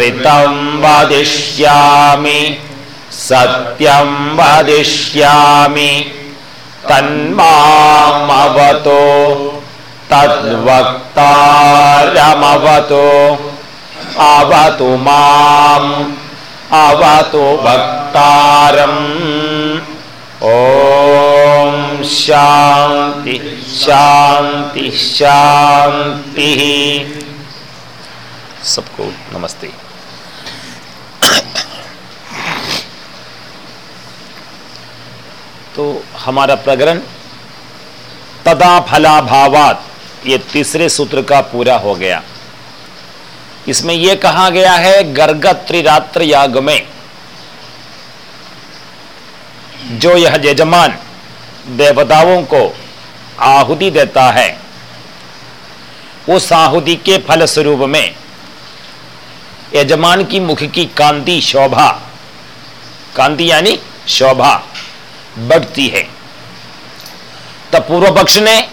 ऋतं वदिष्यामि सत्यं वदिष्यामि तन्मामवतो तद्वक्तारमवतो अवतु माम् अवतु वक्तारम्। ॐ शान्ति शान्ति शान्तिः सबको नमस्ते। तो हमारा प्रकरण, तदा फला भावात ये तीसरे सूत्र का पूरा हो गया। इसमें यह कहा गया है गर्ग त्रिरात्र याग में, जो यह यजमान देवताओं को आहुति देता है उस आहुति के फल स्वरूप में यजमान की मुख की कांति शोभा। कांति यानी शोभा बढ़ती है। तब पूर्व पक्ष ने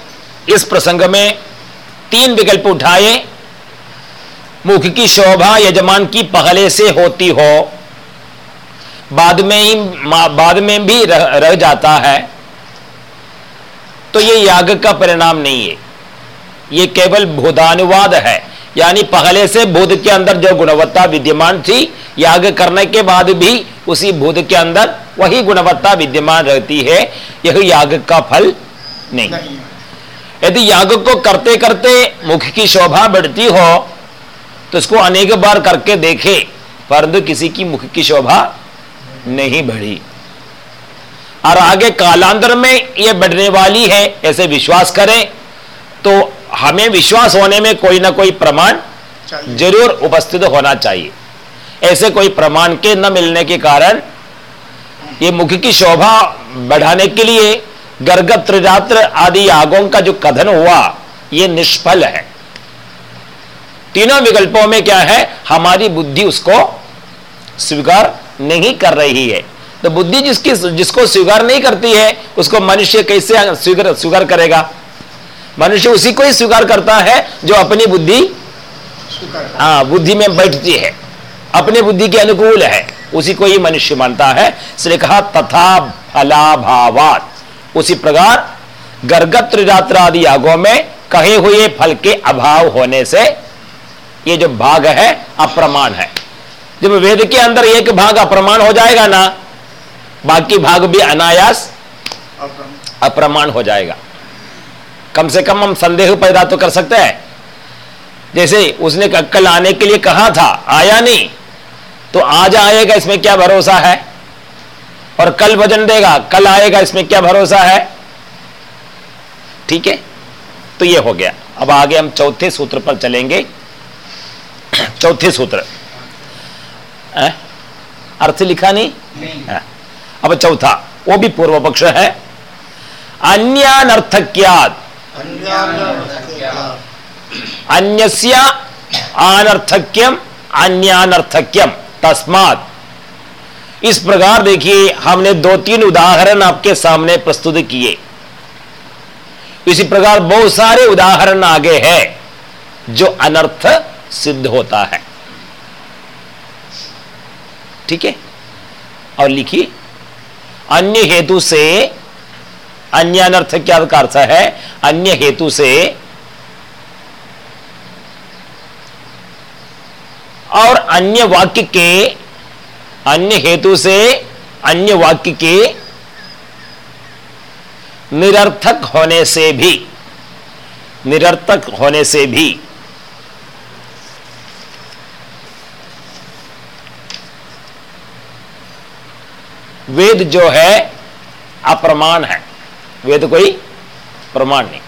इस प्रसंग में तीन विकल्प उठाए। मुख की शोभा यजमान की पहले से होती हो बाद में ही बाद में भी रह, रह जाता है। तो ये याग का परिणाम नहीं है। ये केवल भूदानुवाद है। यानी पहले से बुध के अंदर जो गुणवत्ता विद्यमान थी याग करने के बाद भी उसी बुध के अंदर वही गुणवत्ता विद्यमान रहती है यह याग का फल नहीं। यदि याग को करते करते मुख की शोभा बढ़ती हो तो इसको अनेक बार करके देखे परंतु किसी की मुख की शोभा नहीं बढ़ी और आगे कालांतर में यह बढ़ने वाली है ऐसे विश्वास करें तो हमें विश्वास होने में कोई ना कोई प्रमाण ज़रूर उपस्थित होना चाहिए। ऐसे कोई प्रमाण के न मिलने के कारण ये मुख की शोभा बढ़ाने के लिए गर्ग त्रिरात्र आदि यागों का जो कथन हुआ ये निष्फल है। तीनों विकल्पों में क्या है हमारी बुद्धि उसको स्वीकार नहीं कर रही है। तो बुद्धि जिसकी जिसको स्वीकार नहीं करती है उसको मनुष्य कैसे स्वीकार स्वीकार करेगा? मनुष्य उसी को ही स्वीकार करता है जो अपनी बुद्धि हाँ बुद्धि में बैठती है। अपने बुद्धि के अनुकूल है। उसी को ही मनुष्य मानता है। इसलिए कहा तथा फलाभावात। उसी प्रकार गर्गत रात्र आदि यागों में कहे हुए फल के अभाव होने से ये जो भाग है अप्रमाण है। जब वेद के अंदर एक भाग अप्रमाण हो जाएगा ना बाकी भाग भी अनायास अप्रमाण हो जाएगा। कम से कम हम संदेह पैदा तो कर सकते हैं। जैसे उसने कल आने के लिए कहा था आया नहीं तो आज आएगा इसमें क्या भरोसा है? और कल वज़न देगा कल आएगा इसमें क्या भरोसा है? ठीक है? तो ये हो गया। अब आगे हम चौथे सूत्र पर चलेंगे। चौथे सूत्र। अर्थ लिखा नहीं, नहीं। अब चौथा वो भी पूर्व पक्ष है। अन्यानर्थक्याद अन्यस्य अनर्थक्यम अन्यानर्थक्यम, तस्मात। इस प्रकार देखिए, हमने दो तीन उदाहरण आपके सामने प्रस्तुत किए। इसी प्रकार बहुत सारे उदाहरण आगे है, जो अनर्थ सिद्ध होता है। ठीक है? और लिखिए, अन्य हेतु से अन्य अनर्थ क्या का अर्थ है अन्य हेतु से। और अन्य वाक्य के अन्य हेतु से अन्य वाक्य के निरर्थक होने से भी, निरर्थक होने से भी। वेद जो है, अप्रमाण है। वेद कोई प्रमाण नहीं।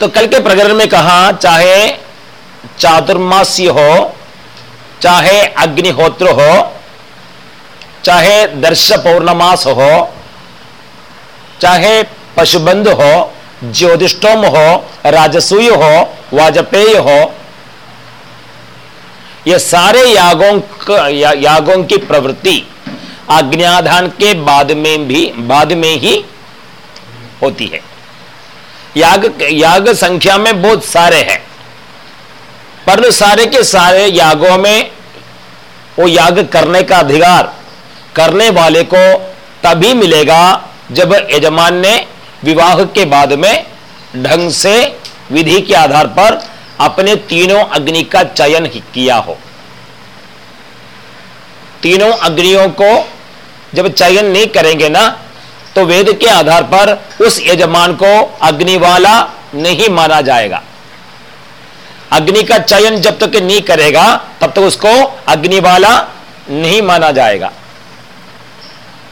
तो कल के प्रकरण में कहा, चाहे चातुर्मास्य हो, चाहे अग्निहोत्र हो, चाहे दर्श पौर्णमास हो, चाहे पशुबंध हो ज्योतिषोम हो, राजसूय हो, वाजपेय हो ये सारे यागों या, यागों की प्रवृत्ति आज्ञाधान के बाद में भी बाद में ही होती है। याग याग संख्या में बहुत सारे हैं। पर सारे के सारे यागों में वो याग करने का अधिकार करने वाले को तभी मिलेगा जब यजमान ने विवाह के बाद में ढंग से विधि के आधार पर अपने तीनों अग्नि का चयन किया हो। तीनों अग्नियों को जब चयन नहीं करेंगे ना तो वेद के आधार पर उस यजमान को अग्नि वाला नहीं माना जाएगा। अग्नि का चयन जब तक नहीं करेगा, तब तक उसको अग्नि वाला नहीं माना जाएगा।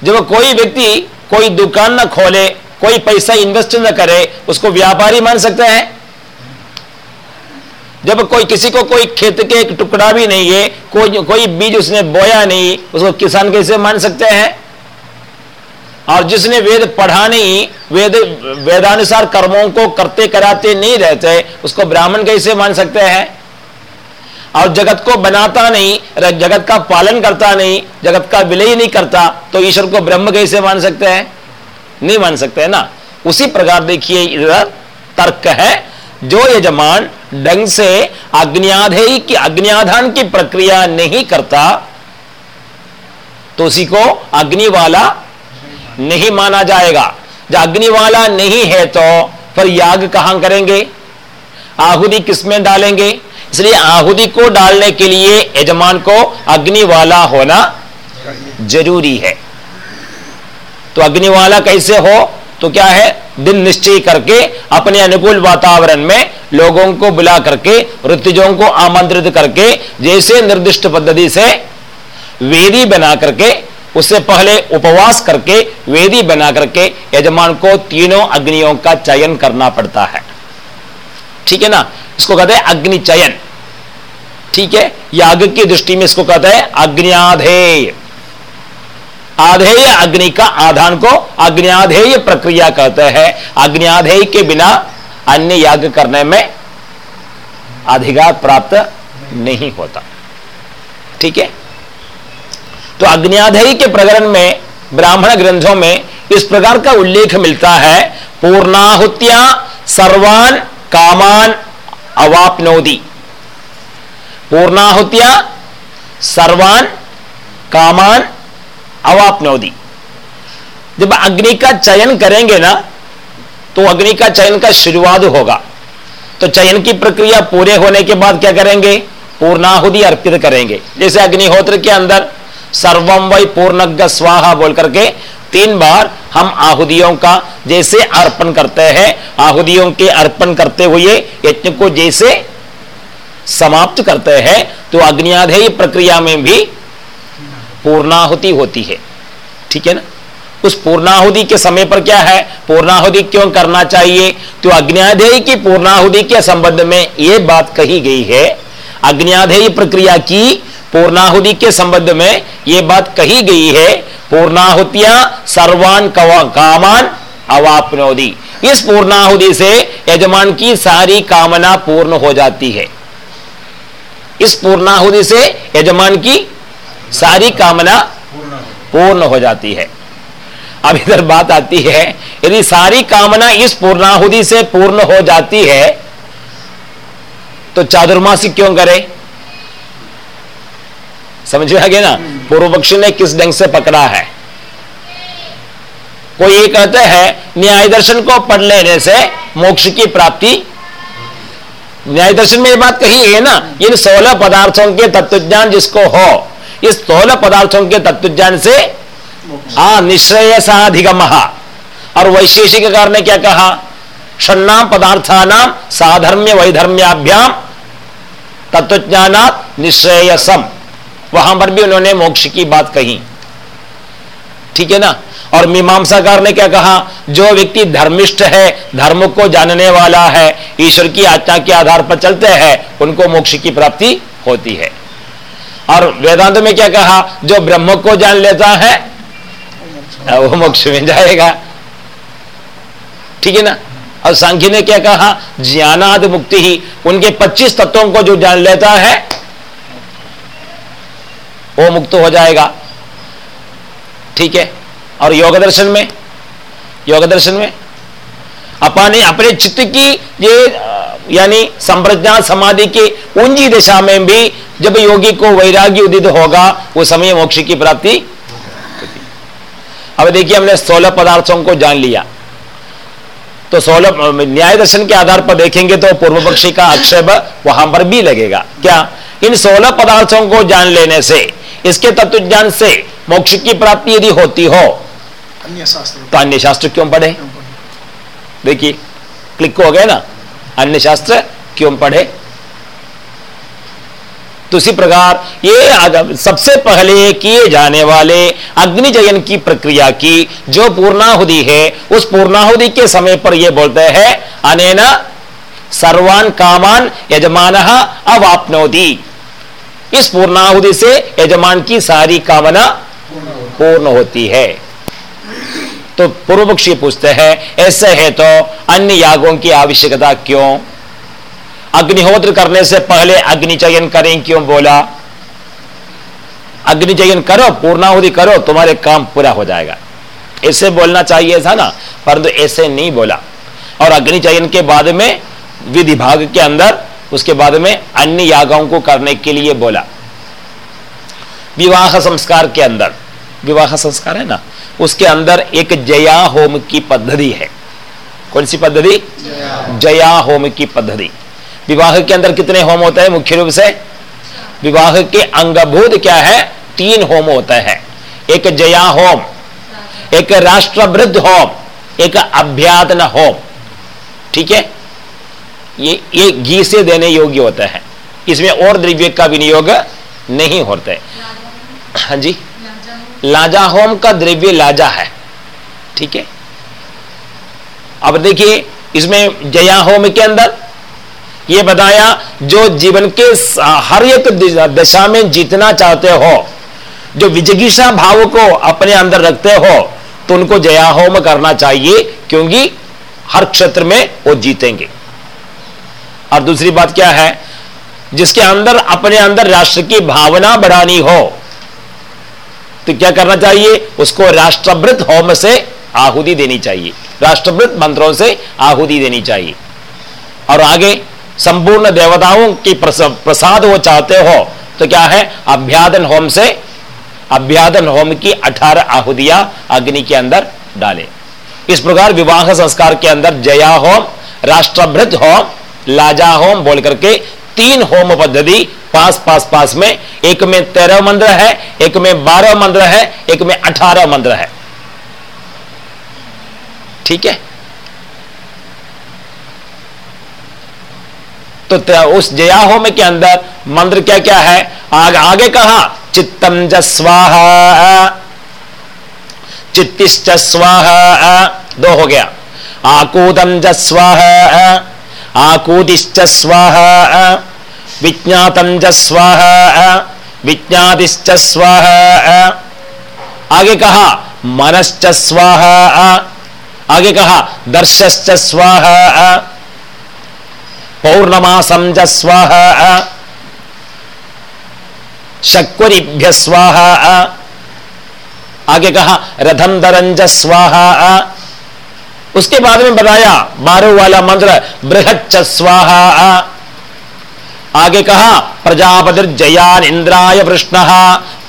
जब कोई व्यक्ति कोई दुकान न खोले, कोई पैसा इन्वेस्ट न करे, उसको व्यापारी मान सकते हैं। जब कोई किसी को कोई खेत के एक टुकड़ा भी नहीं है, कोई कोई बीज उसने बोया नहीं, उसको किसान कैसे मान सकते हैं? और जिसने वेद पढ़ा नहीं, वेद, वेदानुसार कर्मों को करते कराते नहीं रहते, उसको ब्राह्मण कैसे मान सकते हैं? और जगत को बनाता नहीं जगत का पालन करता नहीं, जगत का विलय नहीं करता तो ईश्वर को ब्रह्म कैसे मान सकते हैं? नहीं मान सकते, है ना? उसी प्रकार देखिए, इधर तर्क है जो यजमान ढंग से अग्नियाधेय की अग्नियाधान की प्रक्रिया नहीं करता तो उसी को अग्नि वाला नहीं माना जाएगा। जब अग्नि वाला नहीं है तो फिर याग कहाँ करेंगे? आहुति किसमें डालेंगे? इसलिए आहुति को डालने के लिए यजमान को अग्नि वाला होना ज़रूरी है। तो अग्नि वाला कैसे हो? तो क्या है? दिन निश्चय करके अपने अनुकूल वातावरण में लोगों को बुला करके ऋतुजों को आमंत्रित करके, जैसे निर्दिष्ट पद्धति से वेदी बना करके, उससे पहले उपवास करके, वेदी बना करके यजमान को तीनों अग्नियों का चयन करना पड़ता है। ठीक है ना? इसको कहते हैं अग्नि चयन ठीक है? याग की दृष्टि में इसको कहते हैं अग्नियाधेय। आधेय अग्नि का आधान को अग्नियाधेय प्रक्रिया कहते हैं। अग्नियाधेय के बिना अन्य याग करने में अधिकार प्राप्त नहीं होता। ठीक है? तो अग्नियाधेय के प्रकरण में, ब्राह्मण ग्रंथों में इस प्रकार का उल्लेख मिलता है, पूर्णाहुत्या सर्वान कामान अवापनोदी पूर्णाहुत्या सर्वान कामान अवापनोदी जब अग्नि का चयन करेंगे ना तो अग्नि का चयन का शुरुआत होगा। तो चयन की प्रक्रिया पूरे होने के बाद क्या करेंगे? पूर्णाहुति अर्पित करेंगे। जैसे अग्निहोत्र के अंदर सर्वम वही पूर्णज्ञ स्वाहा बोल करके तीन बार हम आहुदियों का जैसे अर्पण करते हैं आहुदियों के अर्पण करते हुए यज्ञ को जैसे समाप्त करते हैं तो अग्नियाधेय प्रक्रिया में भी पूर्णाहुति होती है। ठीक है ना? उस पूर्णाहुति के समय पर क्या है? पूर्णाहुति क्यों करना चाहिए? तो अग्नियाधेय की पूर्णाहुति के संबंध में यह बात कही गई है। अग्नियाधेय प्रक्रिया की पूर्णाहुति के संबंध में यह बात कही गई है। पूर्णाहुतियाँ सर्वान कामान अवापनोदी इस पूर्णाहुति से यजमान की सारी कामना पूर्ण हो जाती है। इस पूर्णाहुति से यजमान की सारी कामना पूर्ण हो जाती है। अब इधर बात आती है, यदि सारी कामना इस पूर्णाहुति से पूर्ण हो जाती है तो चादुर्मासी क्यों करे? समझ में आ गया ना? पूर्व पक्षी ने किस ढंग से पकड़ा है? कोई ये कहते हैं, न्याय दर्शन को पढ़ लेने से मोक्ष की प्राप्ति। न्याय दर्शन में ये बात कही है ना, इन सोलह पदार्थों के तत्वज्ञान जिसको हो इस सोलह पदार्थों के तत्वज्ञान से आ निश्चय साधिगम और वैशेषिक ने क्या कहा? षण्णाम पदार्थानाम साधर्म्य वैधर्म्याभ्याम तत्वज्ञानात निश्रेयसम। वहाँ पर भी उन्होंने मोक्ष की बात कही। ठीक है ना? और मीमांसाकार ने क्या कहा? जो व्यक्ति धर्मिष्ठ है धर्म को जानने वाला है ईश्वर की आज्ञा के आधार पर चलते हैं उनको मोक्ष की प्राप्ति होती है। और वेदांत में क्या कहा? जो ब्रह्म को जान लेता है, वो मोक्ष में जाएगा। ठीक है ना? और सांख्य ने क्या कहा? ज्ञानाद मुक्ति ही। उनके 25 तत्वों को जो जान लेता है, वो मुक्त हो जाएगा। ठीक है? और योग दर्शन में, योग दर्शन में अपने अपने चित्त की ये, यानी संप्रज्ञा समाधि की उंजी दिशा में भी जब योगी को वैराग्य उदित होगा वो समय मोक्ष की प्राप्ति अब देखिए हमने सोलह पदार्थों को जान लिया। तो सोलह न्याय दर्शन के आधार पर देखेंगे तो पूर्व पक्षी का आक्षेप वहाँ पर भी लगेगा। क्या? इन सोलह पदार्थों को जान लेने से इसके तत्व ज्ञान से मोक्ष की प्राप्ति यदि होती हो अन्य शास्त्र तो अन्य शास्त्र क्यों पढ़े? देखिए क्लिक हो गए ना? अन्य शास्त्र क्यों पढ़े? तो इसी प्रकार ये सबसे पहले किए जाने वाले अग्निजयन की प्रक्रिया की जो पूर्णाहुति है, उस पूर्णाहुति के समय पर यह बोलते हैं, अनेना सर्वान कामान यजमान अवापनोति। इस पूर्णाहुति से यजमान की सारी कामना पूर्ण होती है। तो पूर्व पक्षी पूछते हैं, ऐसे है तो अन्य यागों की आवश्यकता क्यों? अग्निहोत्र करने से पहले अग्नि चयन करें क्यों बोला? अग्नि चयन करो पूर्णाहुति करो तुम्हारे काम पूरा हो जाएगा। ऐसे बोलना चाहिए था ना परंतु ऐसे नहीं बोला। और अग्नि चयन के बाद में विधि भाग के अंदर उसके बाद में अन्य यागों को करने के लिए बोला। विवाह संस्कार के अंदर विवाह संस्कार है ना उसके अंदर एक जया होम की पद्धति है। कौन सी पद्धति? जया होम की पद्धति। विवाह के अंदर कितने होम होते हैं मुख्य रूप से? विवाह के अंगभूत क्या है? तीन होम होता है। एक जया होम, एक राष्ट्रवृद्ध होम, एक अभ्यादन होम। ठीक है? ये ये घी से देने योग्य होता है। इसमें और द्रव्य का विनियोग नहीं होता। है हाँ जी। लाजा होम का द्रव्य लाजा है। ठीक है? अब देखिए, इसमें जया होम के अंदर ये बताया, जो जीवन के हर एक दशा में जीतना चाहते हो, जो विजगिषा भाव को अपने अंदर रखते हो तो उनको जया होम करना चाहिए, क्योंकि हर क्षेत्र में वो जीतेंगे। और दूसरी बात क्या है? जिसके अंदर, अपने अंदर राष्ट्र की भावना बढ़ानी हो तो क्या करना चाहिए? उसको राष्ट्रवृत होम से आहुति देनी चाहिए। राष्ट्रवृत मंत्रों से आहुति देनी चाहिए। और आगे संपूर्ण देवताओं की प्रसाद वो चाहते हो तो क्या है? अभ्यादन होम से, अभ्यादन होम की अठारह आहुदियाँ अग्नि के अंदर डाले। इस प्रकार विवाह संस्कार के अंदर जया होम, राष्ट्रभृत होम, लाजा होम बोल करके तीन होम पद्धति पास पास पास में, एक में तेरह मंत्र है, एक में बारह मंत्र है, एक में अठारह मंत्र है। ठीक है? तो उस जया होम के अंदर मंत्र क्या क्या है? आगे आगे कहा, चित्तम जस्वाह चित्तिश्च स्वाह। दो हो गया। आकूतम जस्वाह आकूतिश्च स्वाह। विज्ञातम जस्वाह विज्ञातिश्च स्वाह। आगे कहा, मनश्च स्वाह। आगे कहा, दर्शश्च स्वाह। पौर्णमासम स्वाह शक्वरिभ्य स्वाह आगे कहा रथम दरंज स्वाह उसके बाद में बताया, बारह वाला मंत्र बृहच्च स्वाह आगे कहा प्रजापति जयान इंद्राय कृष्ण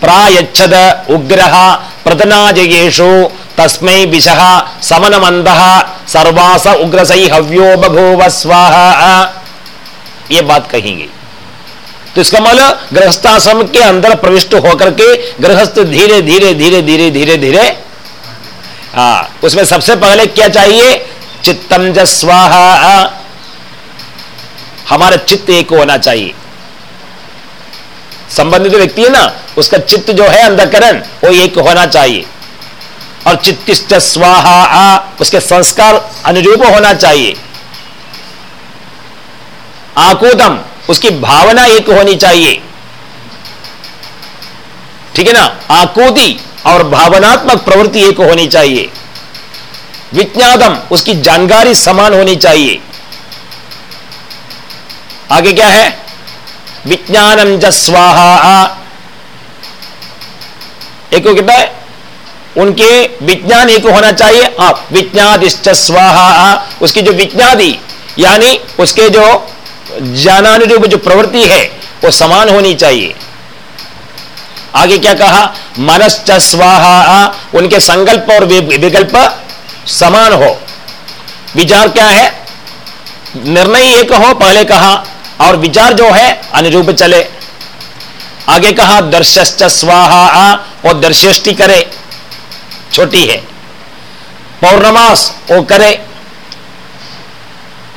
प्रायच्छद उग्र प्रतनाजयेशु तस्मै विषः समनमंद सर्वास उग्रसई हव्यो बभूव स्वाहा। ये बात कही गई तो इसका मतलब गृहस्थाश्रम के अंदर प्रविष्ट होकर के गृहस्थ धीरे धीरे धीरे धीरे धीरे धीरे हाँ उसमें सबसे पहले क्या चाहिए? चित्तम स्वाहा। हमारा चित्त एक होना चाहिए। संबंधित व्यक्ति है ना, उसका चित्त जो है अंधकरण, वो एक होना चाहिए। और चित्तिष्ट स्वाहा, उसके संस्कार अनुरूप होना चाहिए। आकोदम, उसकी भावना एक होनी चाहिए। ठीक है ना? आकोदी और भावनात्मक प्रवृत्ति एक होनी चाहिए। विज्ञातम उसकी जानकारी समान होनी चाहिए। आगे क्या है? विज्ञानम ज स्वाहा। एक कितना है? उनके विज्ञान एक होना चाहिए। आप विज्ञादिश्च स्वाहा। उसकी जो विज्ञादि, यानी उसके जो ज्ञानानुरूप जो प्रवृत्ति है, वो समान होनी चाहिए। आगे क्या कहा? मनश्च स्वाहा, उनके संकल्प और विकल्प समान हो। विचार क्या है? निर्णय एक हो, पहले कहा, और विचार जो है, अनुरूप चले। आगे कहा, दर्शश्च स्वाहा और दर्शष्टि करे, छोटी है। पौर्णमास वो करे।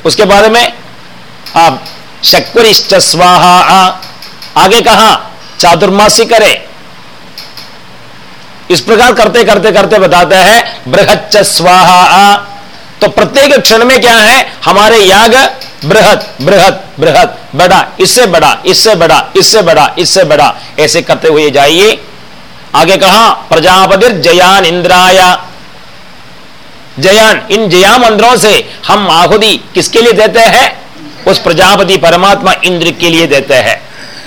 उसके बारे में शक्रिश्च स्वाहा आगे कहा, चातुर्मासी करे। इस प्रकार करते करते करते बताते हैं, बृहच्च स्वाहा तो प्रत्येक क्षण में क्या है? हमारे याग, बृहत बृहत बृहत, बड़ा, इससे बड़ा इससे बड़ा इससे बड़ा इससे बड़ा। ऐसे करते हुए जाइए। आगे कहा प्रजापति जयान इंद्राया। जयान, इन जया मंत्रों से हम आहुदी किसके लिए देते हैं? उस प्रजापति परमात्मा इंद्र के लिए देते हैं।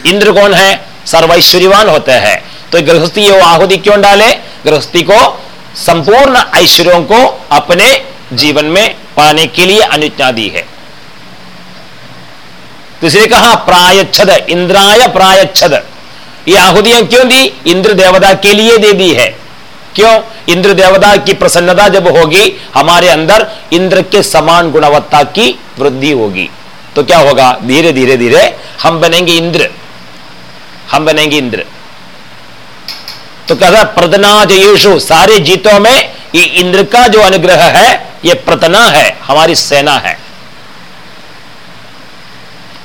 इंद्र कौन है? सर्वैश्वर्यवान होते हैं। तो गृहस्थी वो आहुति क्यों डाले? गृहस्थी को संपूर्ण ऐश्वर्यों को अपने जीवन में पाने के लिए अनुज्ञा दी है। तो कहा, प्रायच्छद, इंद्राय प्रायच्छद। ये आहुतियाँ क्यों दी? इंद्र देवता के लिए दे दी है। क्यों? इंद्र देवता की प्रसन्नता जब होगी, हमारे अंदर इंद्र के समान गुणवत्ता की वृद्धि होगी। तो क्या होगा? धीरे धीरे धीरे हम बनेंगे इंद्र। हम बनेंगे इंद्र। तो कहता प्रतना जयेशु सारे जीतों में ये इंद्र का जो अनुग्रह है, ये प्रतना है, हमारी सेना है।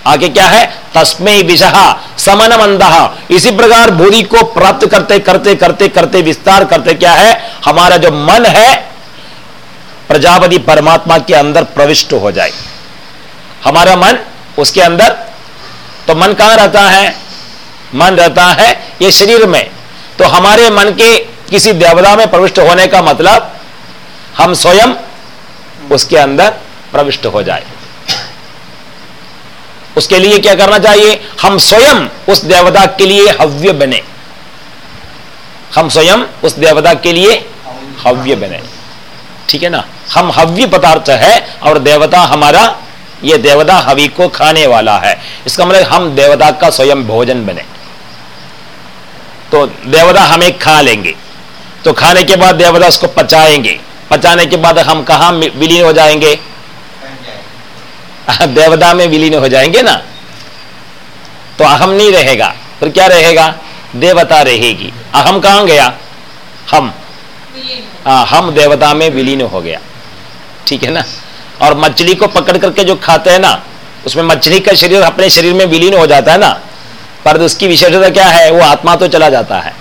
आगे क्या है? तस्मय विषहा समन मंदहा इसी प्रकार भूरी को प्राप्त करते करते करते करते, विस्तार करते क्या है? हमारा जो मन है, प्रजापति परमात्मा के अंदर प्रविष्ट हो जाए। हमारा मन उसके अंदर तो मन कहाँ रहता है? मन रहता है ये शरीर में। तो हमारे मन के किसी देवता में प्रविष्ट होने का मतलब हम स्वयं उसके अंदर प्रविष्ट हो जाए। उसके लिए क्या करना चाहिए? हम स्वयं उस देवता के लिए हव्य बने। हम स्वयं उस देवता के लिए हव्य बने। ठीक है ना? हम हव्य पदार्थ है और देवता हमारा ये देवता हवि को खाने वाला है। इसका मतलब हम देवता का स्वयं भोजन बने। तो देवता हमें खा लेंगे। तो खाने के बाद देवता उसको पचाएँगे। पचाने के बाद हम कहा विलीन हो जाएँगे? देवता में विलीन हो जाएँगे ना। तो अहम नहीं रहेगा। फिर क्या रहेगा? देवता रहेगी। अहम कहा गया? हम। आ, हम देवता में विलीन हो गया। ठीक है ना? और मछली को पकड़ करके जो खाते हैं ना, उसमें मछली का शरीर अपने शरीर में विलीन हो जाता है ना, पर उसकी विशेषता क्या है, वो आत्मा तो चला जाता है।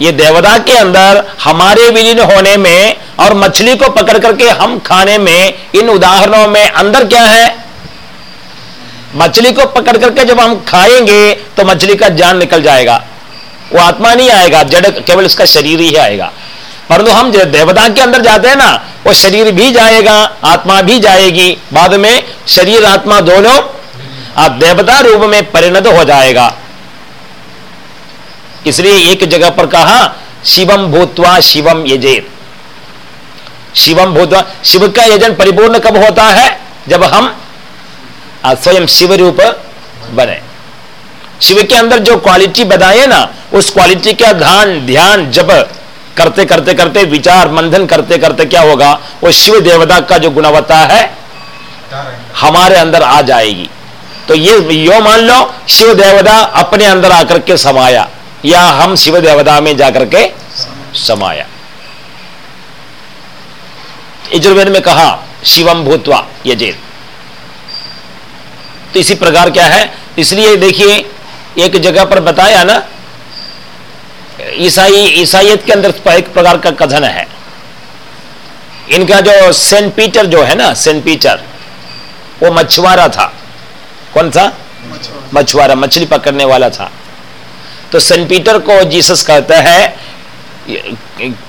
ये देवता के अंदर हमारे विलीन होने में और मछली को पकड़ करके हम खाने में, इन उदाहरणों में अंदर क्या है? मछली को पकड़ करके जब हम खाएँगे तो मछली का जान निकल जाएगा। वो आत्मा नहीं आएगा, जड़ केवल उसका शरीर ही आएगा। परंतु हम देवता के अंदर जाते हैं ना वो शरीर भी जाएगा, आत्मा भी जाएगी। बाद में शरीर, आत्मा दोनों आप देवता रूप में परिणत हो जाएगा। इसलिए एक जगह पर कहा, शिवम भूतवा शिवम यजेत। शिवम भूतवा, शिव का यजन परिपूर्ण कब होता है? जब हम स्वयं शिव रूप बने। शिव के अंदर जो क्वालिटी बताए ना, उस क्वालिटी का ध्यान ध्यान जब करते करते करते विचार मंथन करते करते क्या होगा? वो शिव देवता का जो गुणवत्ता है, हमारे अंदर आ जाएगी। तो ये यो मान लो, शिव देवता अपने अंदर आकर के समाया, या हम शिव देवता में जाकर के समाया। यजुर्वेद में कहा, शिवम भूतवा यजेत तो इसी प्रकार क्या है? इसलिए देखिए, एक जगह पर बताया ना ईसाई ईसाइत के अंदर एक प्रकार का कथन है। इनका जो सेंट पीटर जो है ना सेंट पीटर वो मछुआरा था। कौन था? मछुआरा मछली पकड़ने वाला था। तो सेंट पीटर को जीसस कहता है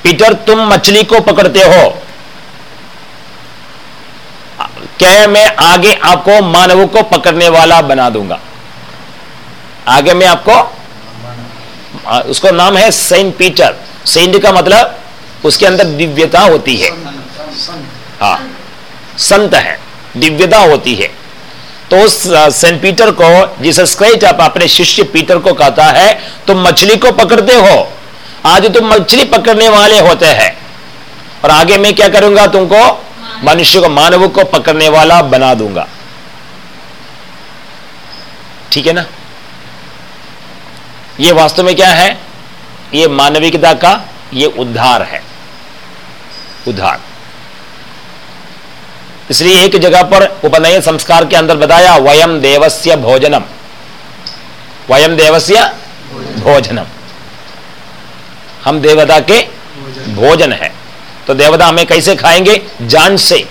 पीटर तुम मछली को पकड़ते हो। क्या मैं आगे आपको मानवों को पकड़ने वाला बना दूँगा? आगे मैं आपको उसका नाम है सेंट पीटर। सेंट का मतलब उसके अंदर दिव्यता होती है। हाँ संत है दिव्यता होती है। तो उस सेंट पीटर को जीसस क्राइस्ट आप अपने शिष्य पीटर को कहता है तुम मछली को पकड़ते हो। आज तुम मछली पकड़ने वाले होते हैं। और आगे मैं क्या करूँगा तुमको? मनुष्य को मानव को पकड़ने वाला बना दूँगा। ठीक है ना? ये वास्तव में क्या है? ये मानविकता का ये उद्धार है। उद्धार। इसलिए एक जगह पर उपनयन संस्कार के अंदर बताया वयम देवस्य भोजनम। वयम देवस्य भोजनम। हम देवता के भोजन है। तो देवता हमें कैसे खाएँगे? जान से।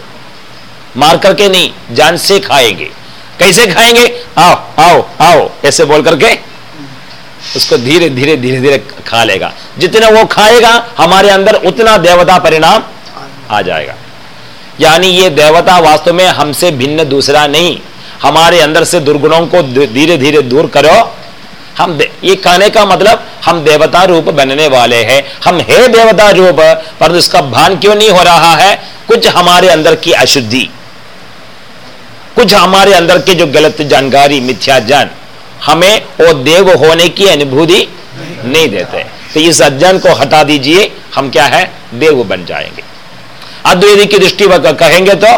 मार करके नहीं, जान से खाएँगे। कैसे खाएँगे? आओ आओ आओ, ऐसे बोल करके उसको धीरे धीरे धीरे धीरे खा लेगा। जितना वो खाएगा, हमारे अंदर उतना देवता परिणाम आ जाएगा। यानी ये देवता वास्तव में हमसे भिन्न दूसरा नहीं। हमारे अंदर से दुर्गुणों को धीरे धीरे दूर करो। हम ये कहने का मतलब हम देवता रूप बनने वाले हैं। हम है देवता रूप पर उसका भान क्यों नहीं हो रहा है? कुछ हमारे अंदर की अशुद्धि, कुछ हमारे अंदर के जो गलत जानकारी, मिथ्या ज्ञान हमें वो देव होने की अनुभूति नहीं देते। तो इस अज्ञान को हटा दीजिए, हम क्या है? देव बन जाएँगे। अद्वैत की दृष्टि कहेंगे तो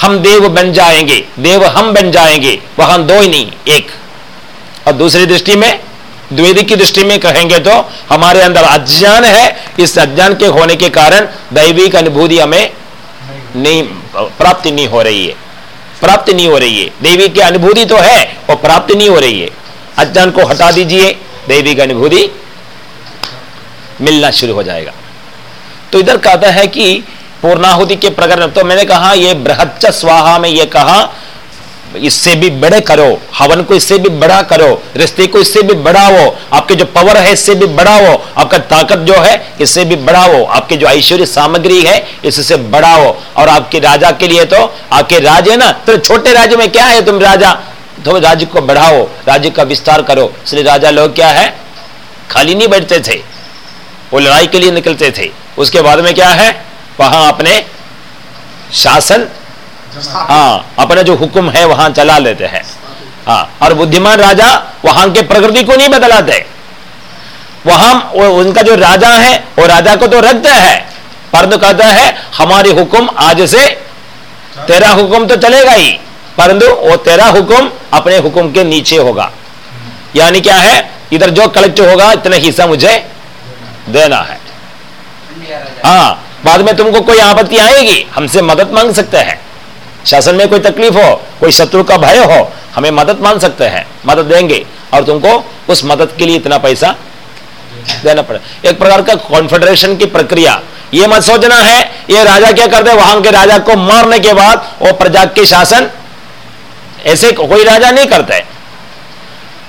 हम देव बन जाएँगे, देव हम बन जाएँगे, वहाँ दो ही नहीं, एक। और दूसरी दृष्टि में द्वैदिक की दृष्टि में कहेंगे तो हमारे अंदर अज्ञान है, इस अज्ञान के होने के कारण दैविक अनुभूति हमें नहीं, प्राप्ति नहीं हो रही है। प्राप्ति नहीं हो रही है। देवी की अनुभूति तो है और प्राप्त नहीं हो रही है। अज्ञान को हटा दीजिए, देवी की अनुभूति मिलना शुरू हो जाएगा। तो इधर कहता है कि पूर्णाहुति के प्रकरण तो मैंने कहा यह बृहच्च स्वाहा में यह कहा इससे भी बड़े करो। हवन को इससे भी बड़ा करो। रिश्ते को इससे भी बढ़ाओ। आपके जो पावर है, इससे भी बढ़ाओ। आपका ताकत जो है, इससे भी बढ़ाओ। आपके जो ऐश्वर्य सामग्री है, इससे बढ़ाओ। और आपके राजा के लिए तो आपके राज्य ना तो छोटे राज्य में क्या है तुम राजा? तो राज्य को बढ़ाओ राज्य का विस्तार करो। इसलिए राजा लोग क्या है? खाली नहीं बैठते थे। वो लड़ाई के लिए निकलते थे। उसके बाद में क्या है? वहाँ अपने शासन हाँ अपना जो हुक्म है, वहाँ चला लेते हैं। हाँ और बुद्धिमान राजा वहाँ के प्रकृति को नहीं बदलाते वहाँ उनका जो राजा है, वो राजा को तो रखते हैं। परंतु कहता है, हमारे हुक्म आज से, तेरा हुक्म तो चलेगा ही। परंतु वो तेरा हुक्म अपने हुक्म के नीचे होगा। यानी क्या है, इधर जो कलेक्ट होगा, इतना हिस्सा मुझे देना है। हाँ बाद में तुमको कोई आपत्ति आएगी, हमसे मदद मांग सकते हैं। शासन में कोई तकलीफ़ हो कोई शत्रु का भय हो हमें मदद मान सकते हैं मदद देंगे और तुमको उस मदद के लिए इतना पैसा देना पड़े एक प्रकार का कॉन्फेडरेशन की प्रक्रिया। ये मत सोचना है ये राजा क्या करते वहाँ के राजा को मारने के बाद वो प्रजा के शासन ऐसे कोई राजा नहीं करते।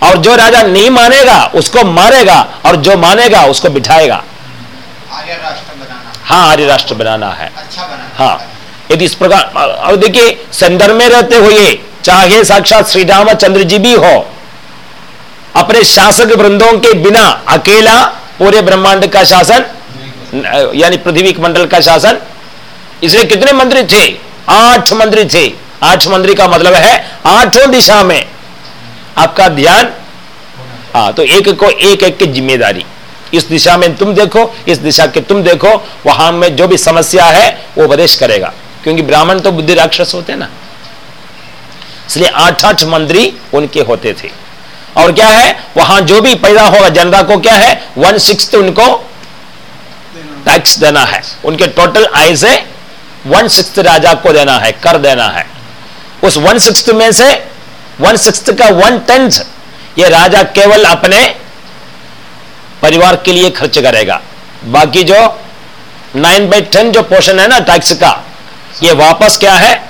और जो राजा नहीं मानेगा उसको मारेगा और जो मानेगा उसको बिठाएगा। आर्य राष्ट्र बनाना। हाँ आर्य राष्ट्र बनाना है। अच्छा बनाना। हाँ। यदि इस प्रकार और देखिए, संदर्भ में रहते हुए चाहे साक्षात श्री रामचंद्र जी भी हो, अपने शासक वृंदों के बिना अकेला पूरे ब्रह्मांड का शासन, यानी पृथ्वी मंडल का शासन, इसलिए कितने मंत्री थे? आठ मंत्री थे। आठ मंत्री का मतलब है आठों दिशा में आपका ध्यान हाँ तो एक को एक एक की ज़िम्मेदारी। इस दिशा में तुम देखो, इस दिशा के तुम देखो, वहाँ में जो भी समस्या है, वो उपदेश करेगा। क्योंकि ब्राह्मण तो बुद्धि राक्षस होते ना। इसलिए आठ आठ मंत्री उनके होते थे। और क्या है? वहाँ जो भी पैदा होगा, जनता को क्या है? वन सिक्स उनको टैक्स देना है। उनके टोटल आय से वन सिक्स राजा को देना है, कर देना है। उस वन सिक्स में से वन सिक्स का वन टेंथ ये राजा केवल अपने परिवार के लिए खर्च करेगा। बाकी जो नाइन बाई टेन जो पोर्शन है ना टैक्स का ये वापस क्या है?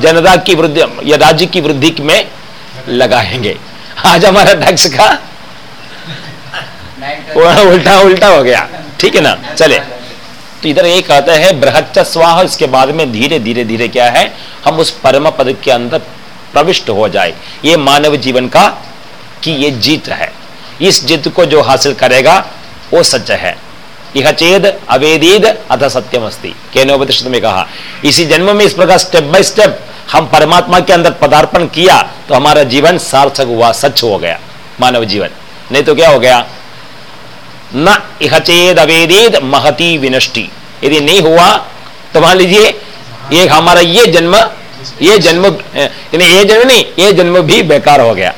जनता की वृद्धि, या राज्य की वृद्धि में लगाएँगे। आज हमारा टैक्स का उल्टा उल्टा हो गया। ठीक है ना? चले। तो इधर ये कहते हैं, बृहच्च स्वाह, इसके बाद में धीरे धीरे धीरे क्या है? हम उस परम पद के अंदर प्रविष्ट हो जाए। ये मानव जीवन का, कि ये जीत है। इस जीत को जो हासिल करेगा, वो सच है। यह चेद अवेदीद अथ सत्यम अस्ति केनोपनिषद में कहा इसी जन्म में इस प्रकार स्टेप बाय स्टेप हम परमात्मा के अंदर पदार्पण किया तो हमारा जीवन सार्थक हुआ सच हो गया, मानव जीवन। नहीं तो क्या हो गया? न इह चेद अवेदीद महती विनष्टि। यदि नहीं हुआ तो मान लीजिए, ये हमारा ये जन्म ये जन्म ये जन्म नहीं, ये जन्म भी बेकार हो गया।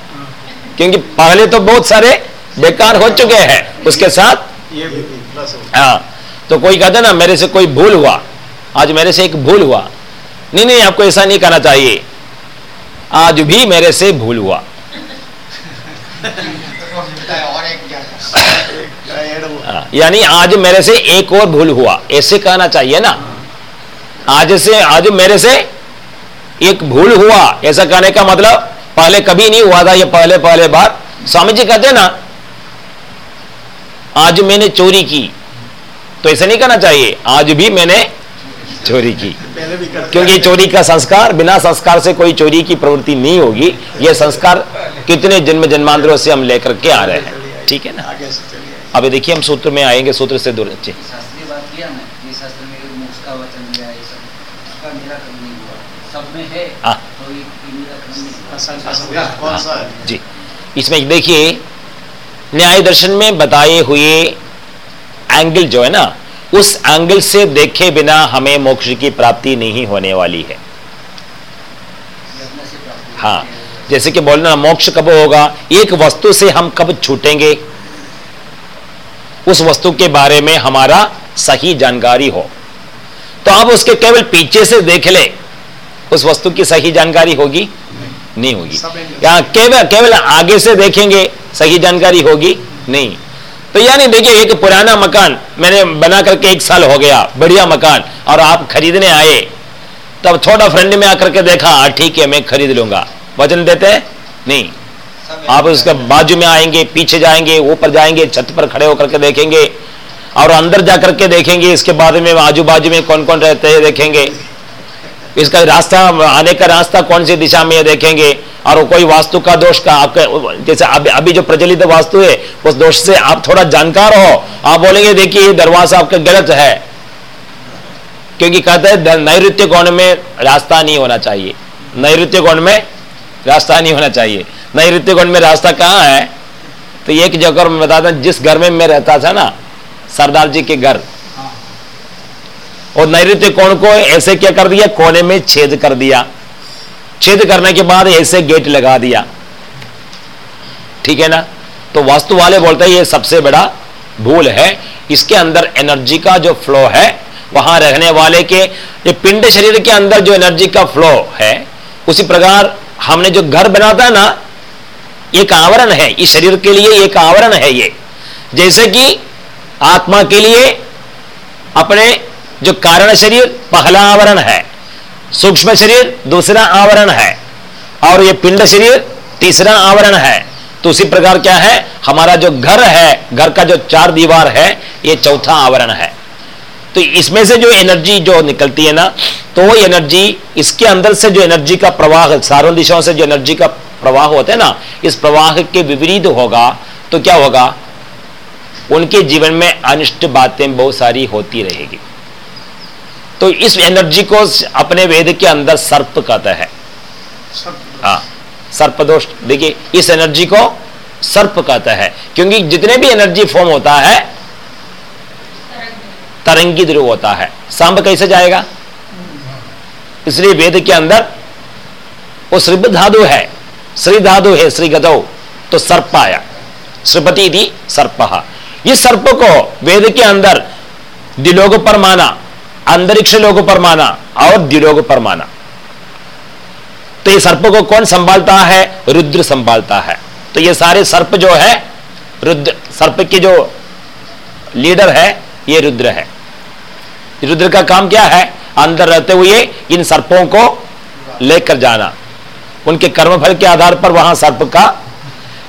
क्योंकि पहले तो बहुत सारे बेकार हो चुके हैं। उसके साथ हाँ तो कोई कहता ना मेरे से कोई भूल हुआ। आज मेरे से एक भूल हुआ। नहीं नहीं आपको ऐसा नहीं करना चाहिए। आज भी मेरे से भूल हुआ। हाँ, यानी आज मेरे से एक और भूल हुआ। ऐसे कहना चाहिए ना। आज से आज मेरे से एक भूल हुआ। ऐसा कहने का मतलब पहले कभी नहीं हुआ था ये पहले पहले बार। स्वामी जी कहते ना आज मैंने चोरी की। तो ऐसा नहीं करना चाहिए। आज भी मैंने चोरी की। क्योंकि चोरी का संस्कार बिना संस्कार से कोई चोरी की प्रवृत्ति नहीं होगी। यह संस्कार कितने जन्म जन्मांतरों से हम लेकर के आ रहे हैं। ठीक है ना? अभी देखिए हम सूत्र में आएँगे सूत्र से दूर हाँ। हाँ, जी। इसमें देखिए न्याय दर्शन में बताए हुए एंगल जो है ना, उस एंगल से देखे बिना हमें मोक्ष की प्राप्ति नहीं होने वाली है। हाँ जैसे कि बोलना, मोक्ष कब होगा? एक वस्तु से हम कब छूटेंगे? उस वस्तु के बारे में हमारा सही जानकारी हो। तो आप उसके केवल पीछे से देख ले, उस वस्तु की सही जानकारी होगी। नहीं होगी। यहाँ केवल केवल आगे से देखेंगे सही जानकारी होगी? नहीं। तो यानी देखिए एक पुराना मकान मैंने बना करके एक साल हो गया बढ़िया मकान और आप खरीदने आए। तब थोड़ा फ्रेंड में आकर के देखा हाँ, ठीक है मैं खरीद लूँगा। वज़न देते नहीं। आप उसके बाजू में आएँगे पीछे जाएँगे ऊपर जाएँगे छत पर खड़े होकर के देखेंगे और अंदर जाकर के देखेंगे इसके बाद में आजू बाजू में कौन कौन रहते हैं देखेंगे। इसका रास्ता, आने का रास्ता कौन सी दिशा में देखेंगे? और कोई वास्तु का दोष का आपके जैसे अभी अभी जो प्रचलित वास्तु है, उस दोष से आप थोड़ा जानकार हो। आप बोलेंगे, देखिए दरवाज़ा आपका गलत है। क्योंकि कहते हैं नैत्य कोण में रास्ता नहीं होना चाहिए। नैत्य कोण में रास्ता नहीं होना चाहिए। नैत्य कोण में रास्ता कहाँ है? तो एक जगह मैं बताता जिस घर में मैं रहता था ना, सरदार जी के घर और नैत्य कोण को ऐसे क्या कर दिया? कोने में छेद कर दिया। छेद करने के बाद ऐसे गेट लगा दिया। ठीक है ना? तो वास्तु वाले बोलते हैं, ये सबसे बड़ा भूल है। इसके अंदर एनर्जी का जो फ्लो है, वहाँ रहने वाले के, ये पिंड शरीर के अंदर जो एनर्जी का फ्लो है, उसी प्रकार हमने जो घर बनाता है ना एक आवरण है। इस शरीर के लिए एक आवरण है ये। जैसे कि आत्मा के लिए अपने जो कारण शरीर, पहला आवरण है। सूक्ष्म शरीर, दूसरा आवरण है। और ये पिंड शरीर, तीसरा आवरण है। तो उसी प्रकार क्या है? हमारा जो घर है, घर का जो चार दीवार है, ये चौथा आवरण है। तो इसमें से जो एनर्जी जो निकलती है ना तो वो एनर्जी, इसके अंदर से जो एनर्जी का प्रवाह चारों दिशाओं से जो एनर्जी का प्रवाह होता है ना, इस प्रवाह के विपरीत होगा तो क्या होगा? उनके जीवन में अनिष्ट बातें बहुत सारी होती रहेगी। तो इस एनर्जी को अपने वेद के अंदर सर्प कहता है। हाँ सर्प दोष देखिए इस एनर्जी को सर्प कहता है क्योंकि जितने भी एनर्जी फॉर्म होता है तरंगी ध्रुव होता है। सांब कैसे जाएगा? इसलिए वेद के अंदर वो श्रीब धातु है। श्री धातु है श्री गदौ तो सर्प आया श्रीपति थी सर्प। इस सर्प को वेद के अंदर दिलोग पर माना अंतरिक्ष लोगों पर माना और द्विलोग पर माना। तो ये सर्प को कौन संभालता है? रुद्र संभालता है। तो ये सारे सर्प जो है, रुद्र, सर्प के जो लीडर है, ये रुद्र है। रुद्र का काम क्या है? अंदर रहते हुए इन सर्पों को लेकर जाना। उनके कर्मफल के आधार पर वहाँ सर्प का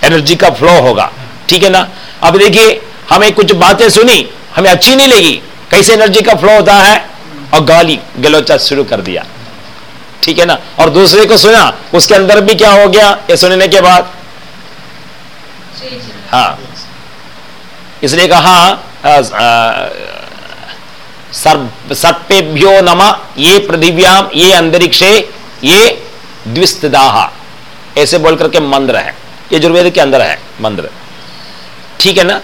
एनर्जी का फ्लो होगा। ठीक है ना? अब देखिए, हमें कुछ बातें सुनी, हमें अच्छी नहीं लगी। कैसे एनर्जी का फ्लो होता है? और गाली, गलोचा शुरू कर दिया। ठीक है ना? और दूसरे को सुना, उसके अंदर भी क्या हो गया? ये सुनने के बाद? हाँ। इसलिए कहा सर्पेभ्यो नम, ये पृथिव्याम ये अंतरिक्षे, ये द्विस्तदाह ऐसे बोल करके मंत्र है। ये जुर्वेद के अंदर है मंत्र ठीक है ना?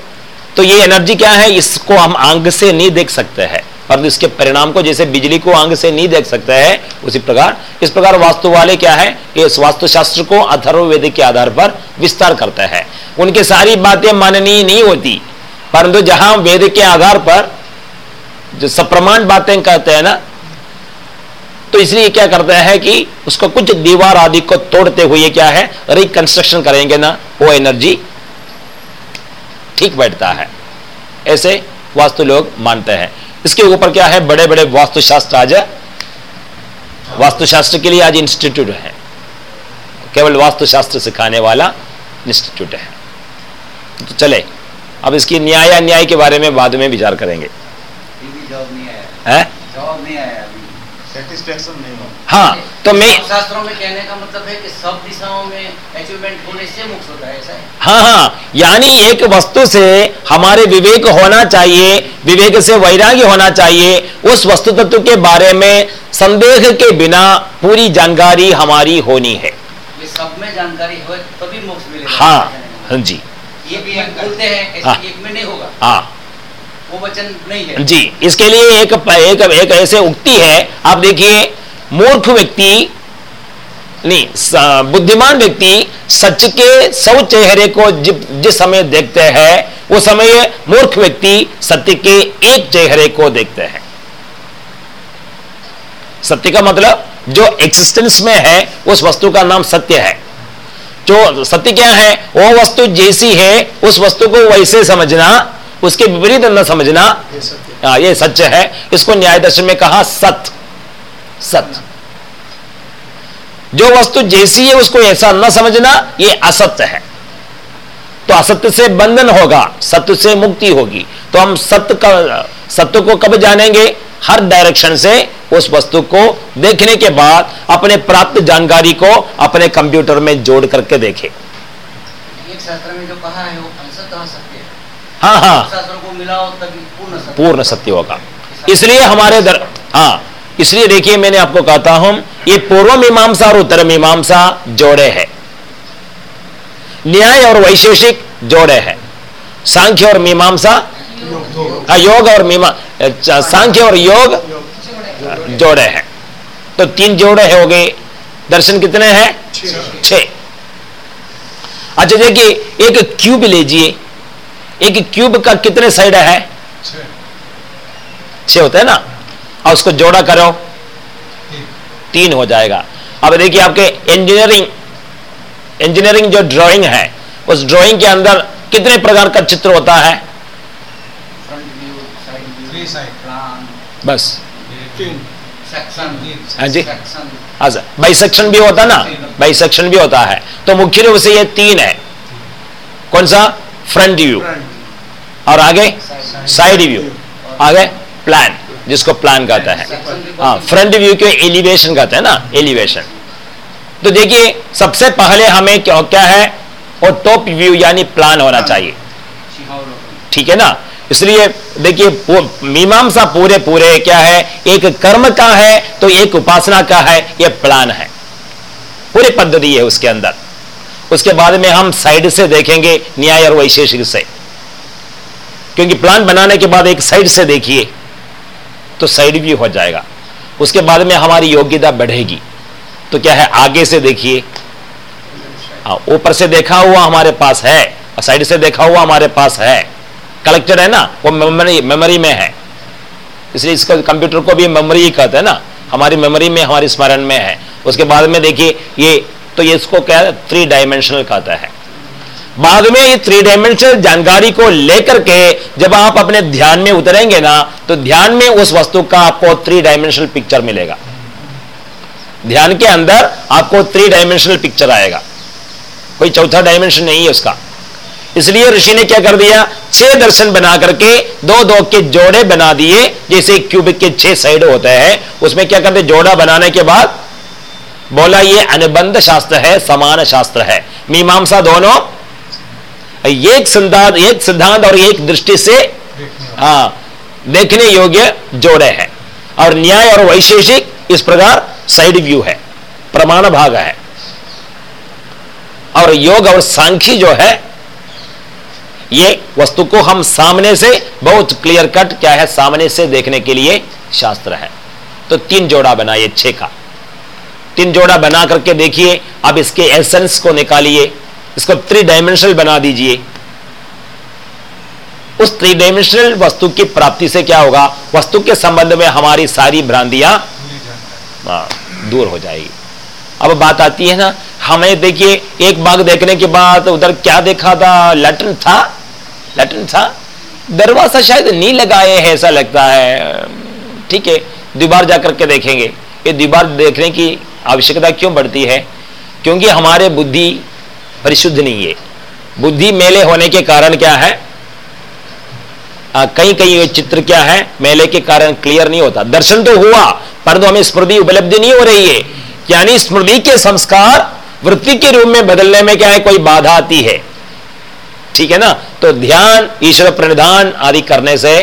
तो ये एनर्जी क्या है? इसको हम आंग से नहीं देख सकते हैं। और इसके परिणाम को जैसे बिजली को अंग से नहीं देख सकते हैं, उसी प्रकार। इस प्रकार वास्तु वाले क्या है? ये वास्तुशास्त्र को अथर्ववेद के आधार पर विस्तार करते हैं। उनके सारी बातें माननीय नहीं होती, परंतु जहाँ वेद के आधार पर जो सप्रमाण बातें कहते हैं ना तो इसलिए क्या करता है कि उसको कुछ दीवार आदि को तोड़ते हुए क्या है? रिकंस्ट्रक्शन करेंगे ना, वो एनर्जी ठीक बैठता है। ऐसे वास्तु लोग मानते हैं। इसके ऊपर क्या है? बड़े बड़े वास्तुशास्त्र आज वास्तुशास्त्र के लिए आज इंस्टीट्यूट है। केवल वास्तुशास्त्र सिखाने वाला इंस्टीट्यूट है। तो चले अब इसकी न्याय अन्याय के बारे में बाद में विचार करेंगे। जॉब नहीं आया। है? जॉब नहीं आया सेटिस्फेक्शन नहीं हो तो मैं शास्त्रों में कहने का मतलब है कि सब दिशाओं में अचीवमेंट होने से मुक्त होता है ऐसा है? हाँ हाँ यानी एक वस्तु से हमारे विवेक होना चाहिए विवेक से वैराग्य होना चाहिए उस वस्तु तत्व के बारे में संदेह के बिना पूरी जानकारी हमारी होनी है। ये सब में जानकारी हो तभी मोक्ष मिलेगा। हाँ हाँ जी। ये भी एक बोलते हैं हाँ। एक में नहीं होगा। हाँ। वो वचन नहीं है। जी इसके लिए एक एक, एक ऐसे उक्ति है आप देखिए मूर्ख व्यक्ति नहीं बुद्धिमान व्यक्ति सच के सौ चेहरे को जि- जिस समय देखते हैं वो समय मूर्ख व्यक्ति सत्य के एक चेहरे को देखते हैं। सत्य का मतलब जो एक्सिस्टेंस में है उस वस्तु का नाम सत्य है। जो सत्य क्या है वो वस्तु जैसी है उस वस्तु को वैसे समझना उसके विपरीत न समझना ये सत्य। हाँ, ये सत्य है। इसको न्याय दर्शन में कहा सत। सत। जो वस्तु जैसी है उसको ऐसा न समझना ये असत्य है। तो असत्य से बंधन होगा सत्य से मुक्ति होगी। तो हम सत्य का सत्य को कब जानेंगे? हर डायरेक्शन से उस वस्तु को देखने के बाद अपने प्राप्त जानकारी को अपने कंप्यूटर में जोड़ करके देखें। एक शास्त्र में जो कहा है वो अंशतः सत्य है। हाँ हाँ। शास्त्र को मिलाओ तभी पूर्ण सत्य पूर्ण सत्य होगा। इसलिए हमारे दर हाँ। इसलिए देखिए मैंने आपको कहता हूँ ये पूर्व मीमांसा और उत्तर मीमांसा जोड़े है। न्याय और वैशेषिक जोड़े है। सांख्य और मीमांसा हाँ, योग और मीमा अच्छा, सांख्य और योग जोड़े हैं। तो तीन जोड़े हो गए। दर्शन कितने हैं? छ अच्छा देखिए एक क्यूब लीजिए। एक क्यूब का कितने साइड है? छह होता है ना? और उसको जोड़ा करो। तीन हो जाएगा। अब देखिए आपके इंजीनियरिंग इंजीनियरिंग जो ड्राइंग है उस ड्राइंग के अंदर कितने प्रकार का चित्र होता है? Front view side view Three side. Plan बस सेक्शन हाँ जी। सेक्शन अच्छा बाइसेक्शन भी होता ना? बाइसेक्शन भी होता है। तो मुख्य रूप से ये तीन है। कौन सा? फ्रंट व्यू और आगे? साइड व्यू आगे? प्लान जिसको प्लान कहता है। हाँ फ्रंट व्यू को एलिवेशन कहते हैं ना एलिवेशन तो देखिए, सबसे पहले हमें क्या क्या है? और टॉप व्यू यानी प्लान होना चाहिए। ठीक है ना? इसलिए देखिए मीमांसा पूरे पूरे क्या है? एक कर्म का है तो एक उपासना का है यह प्लान है। पूरी पद्धति है उसके अंदर। उसके बाद में हम साइड से देखेंगे, न्याय और वैशेषिक से। क्योंकि प्लान बनाने के बाद एक साइड से देखिए। तो साइड व्यू हो जाएगा। उसके बाद में हमारी योग्यता बढ़ेगी। तो क्या है? आगे से देखिए। ऊपर से देखा हुआ हमारे पास है। और साइड से देखा हुआ हमारे पास है। कलेक्टेड है ना? वो मेमोरी मेमोरी में है। इसलिए इसको कंप्यूटर को भी मेमोरी ही कहते हैं ना। हमारी मेमोरी में, हमारी स्मरण में है। उसके बाद में देखिए, ये तो ये इसको क्या है? थ्री डायमेंशनल कहता है। बाद में ये थ्री डायमेंशनल जानकारी को लेकर के जब आप अपने ध्यान में उतरेंगे ना तो ध्यान में उस वस्तु का आपको थ्री डायमेंशनल पिक्चर मिलेगा। ध्यान के अंदर आपको थ्री डायमेंशनल पिक्चर आएगा। कोई चौथा डायमेंशन नहीं है उसका। इसलिए ऋषि ने क्या कर दिया? छह दर्शन बना करके दो दो के जोड़े बना दिए, जैसे क्यूबिक के छह साइड होते हैं, उसमें क्या करते जोड़ा बनाने के बाद बोला, ये अनुबंध शास्त्र है, समान शास्त्र है। मीमांसा दोनों एक सिद्धांत एक सिद्धांत और एक दृष्टि से देखने हाँ देखने योग्य जोड़े हैं। और न्याय और वैशेषिक इस प्रकार साइड व्यू है प्रमाण भाग है। और योग और सांख्य जो है ये वस्तु को हम सामने से बहुत क्लियर कट क्या है सामने से देखने के लिए शास्त्र है। तो तीन जोड़ा बनाइए छह का तीन जोड़ा बना करके देखिए अब इसके एसेंस को निकालिए। इसको थ्री डायमेंशनल बना दीजिए। उस थ्री डायमेंशनल वस्तु की प्राप्ति से क्या होगा? वस्तु के संबंध में हमारी सारी भ्रांतियाँ हाँ, दूर हो जाएगी। अब बात आती है ना हमें देखिए एक बाग देखने के बाद उधर क्या देखा था? लटन था। लटन था। दरवाज़ा शायद नहीं लगाए हैं ऐसा लगता है। ठीक है दीवार जाकर के देखेंगे। ये दीवार देखने की आवश्यकता क्यों बढ़ती है? क्योंकि हमारे बुद्धि परिशुद्ध नहीं है। बुद्धि मेले होने के कारण क्या है? कहीं कहीं चित्र क्या है? मेले के कारण क्लियर नहीं होता। दर्शन तो हुआ परंतु हमें स्मृति उपलब्धि नहीं हो रही है। यानी स्मृति के संस्कार वृत्ति के रूप में बदलने में क्या है? कोई बाधा आती है। ठीक है ना? तो ध्यान, ईश्वर प्रणिधान आदि करने से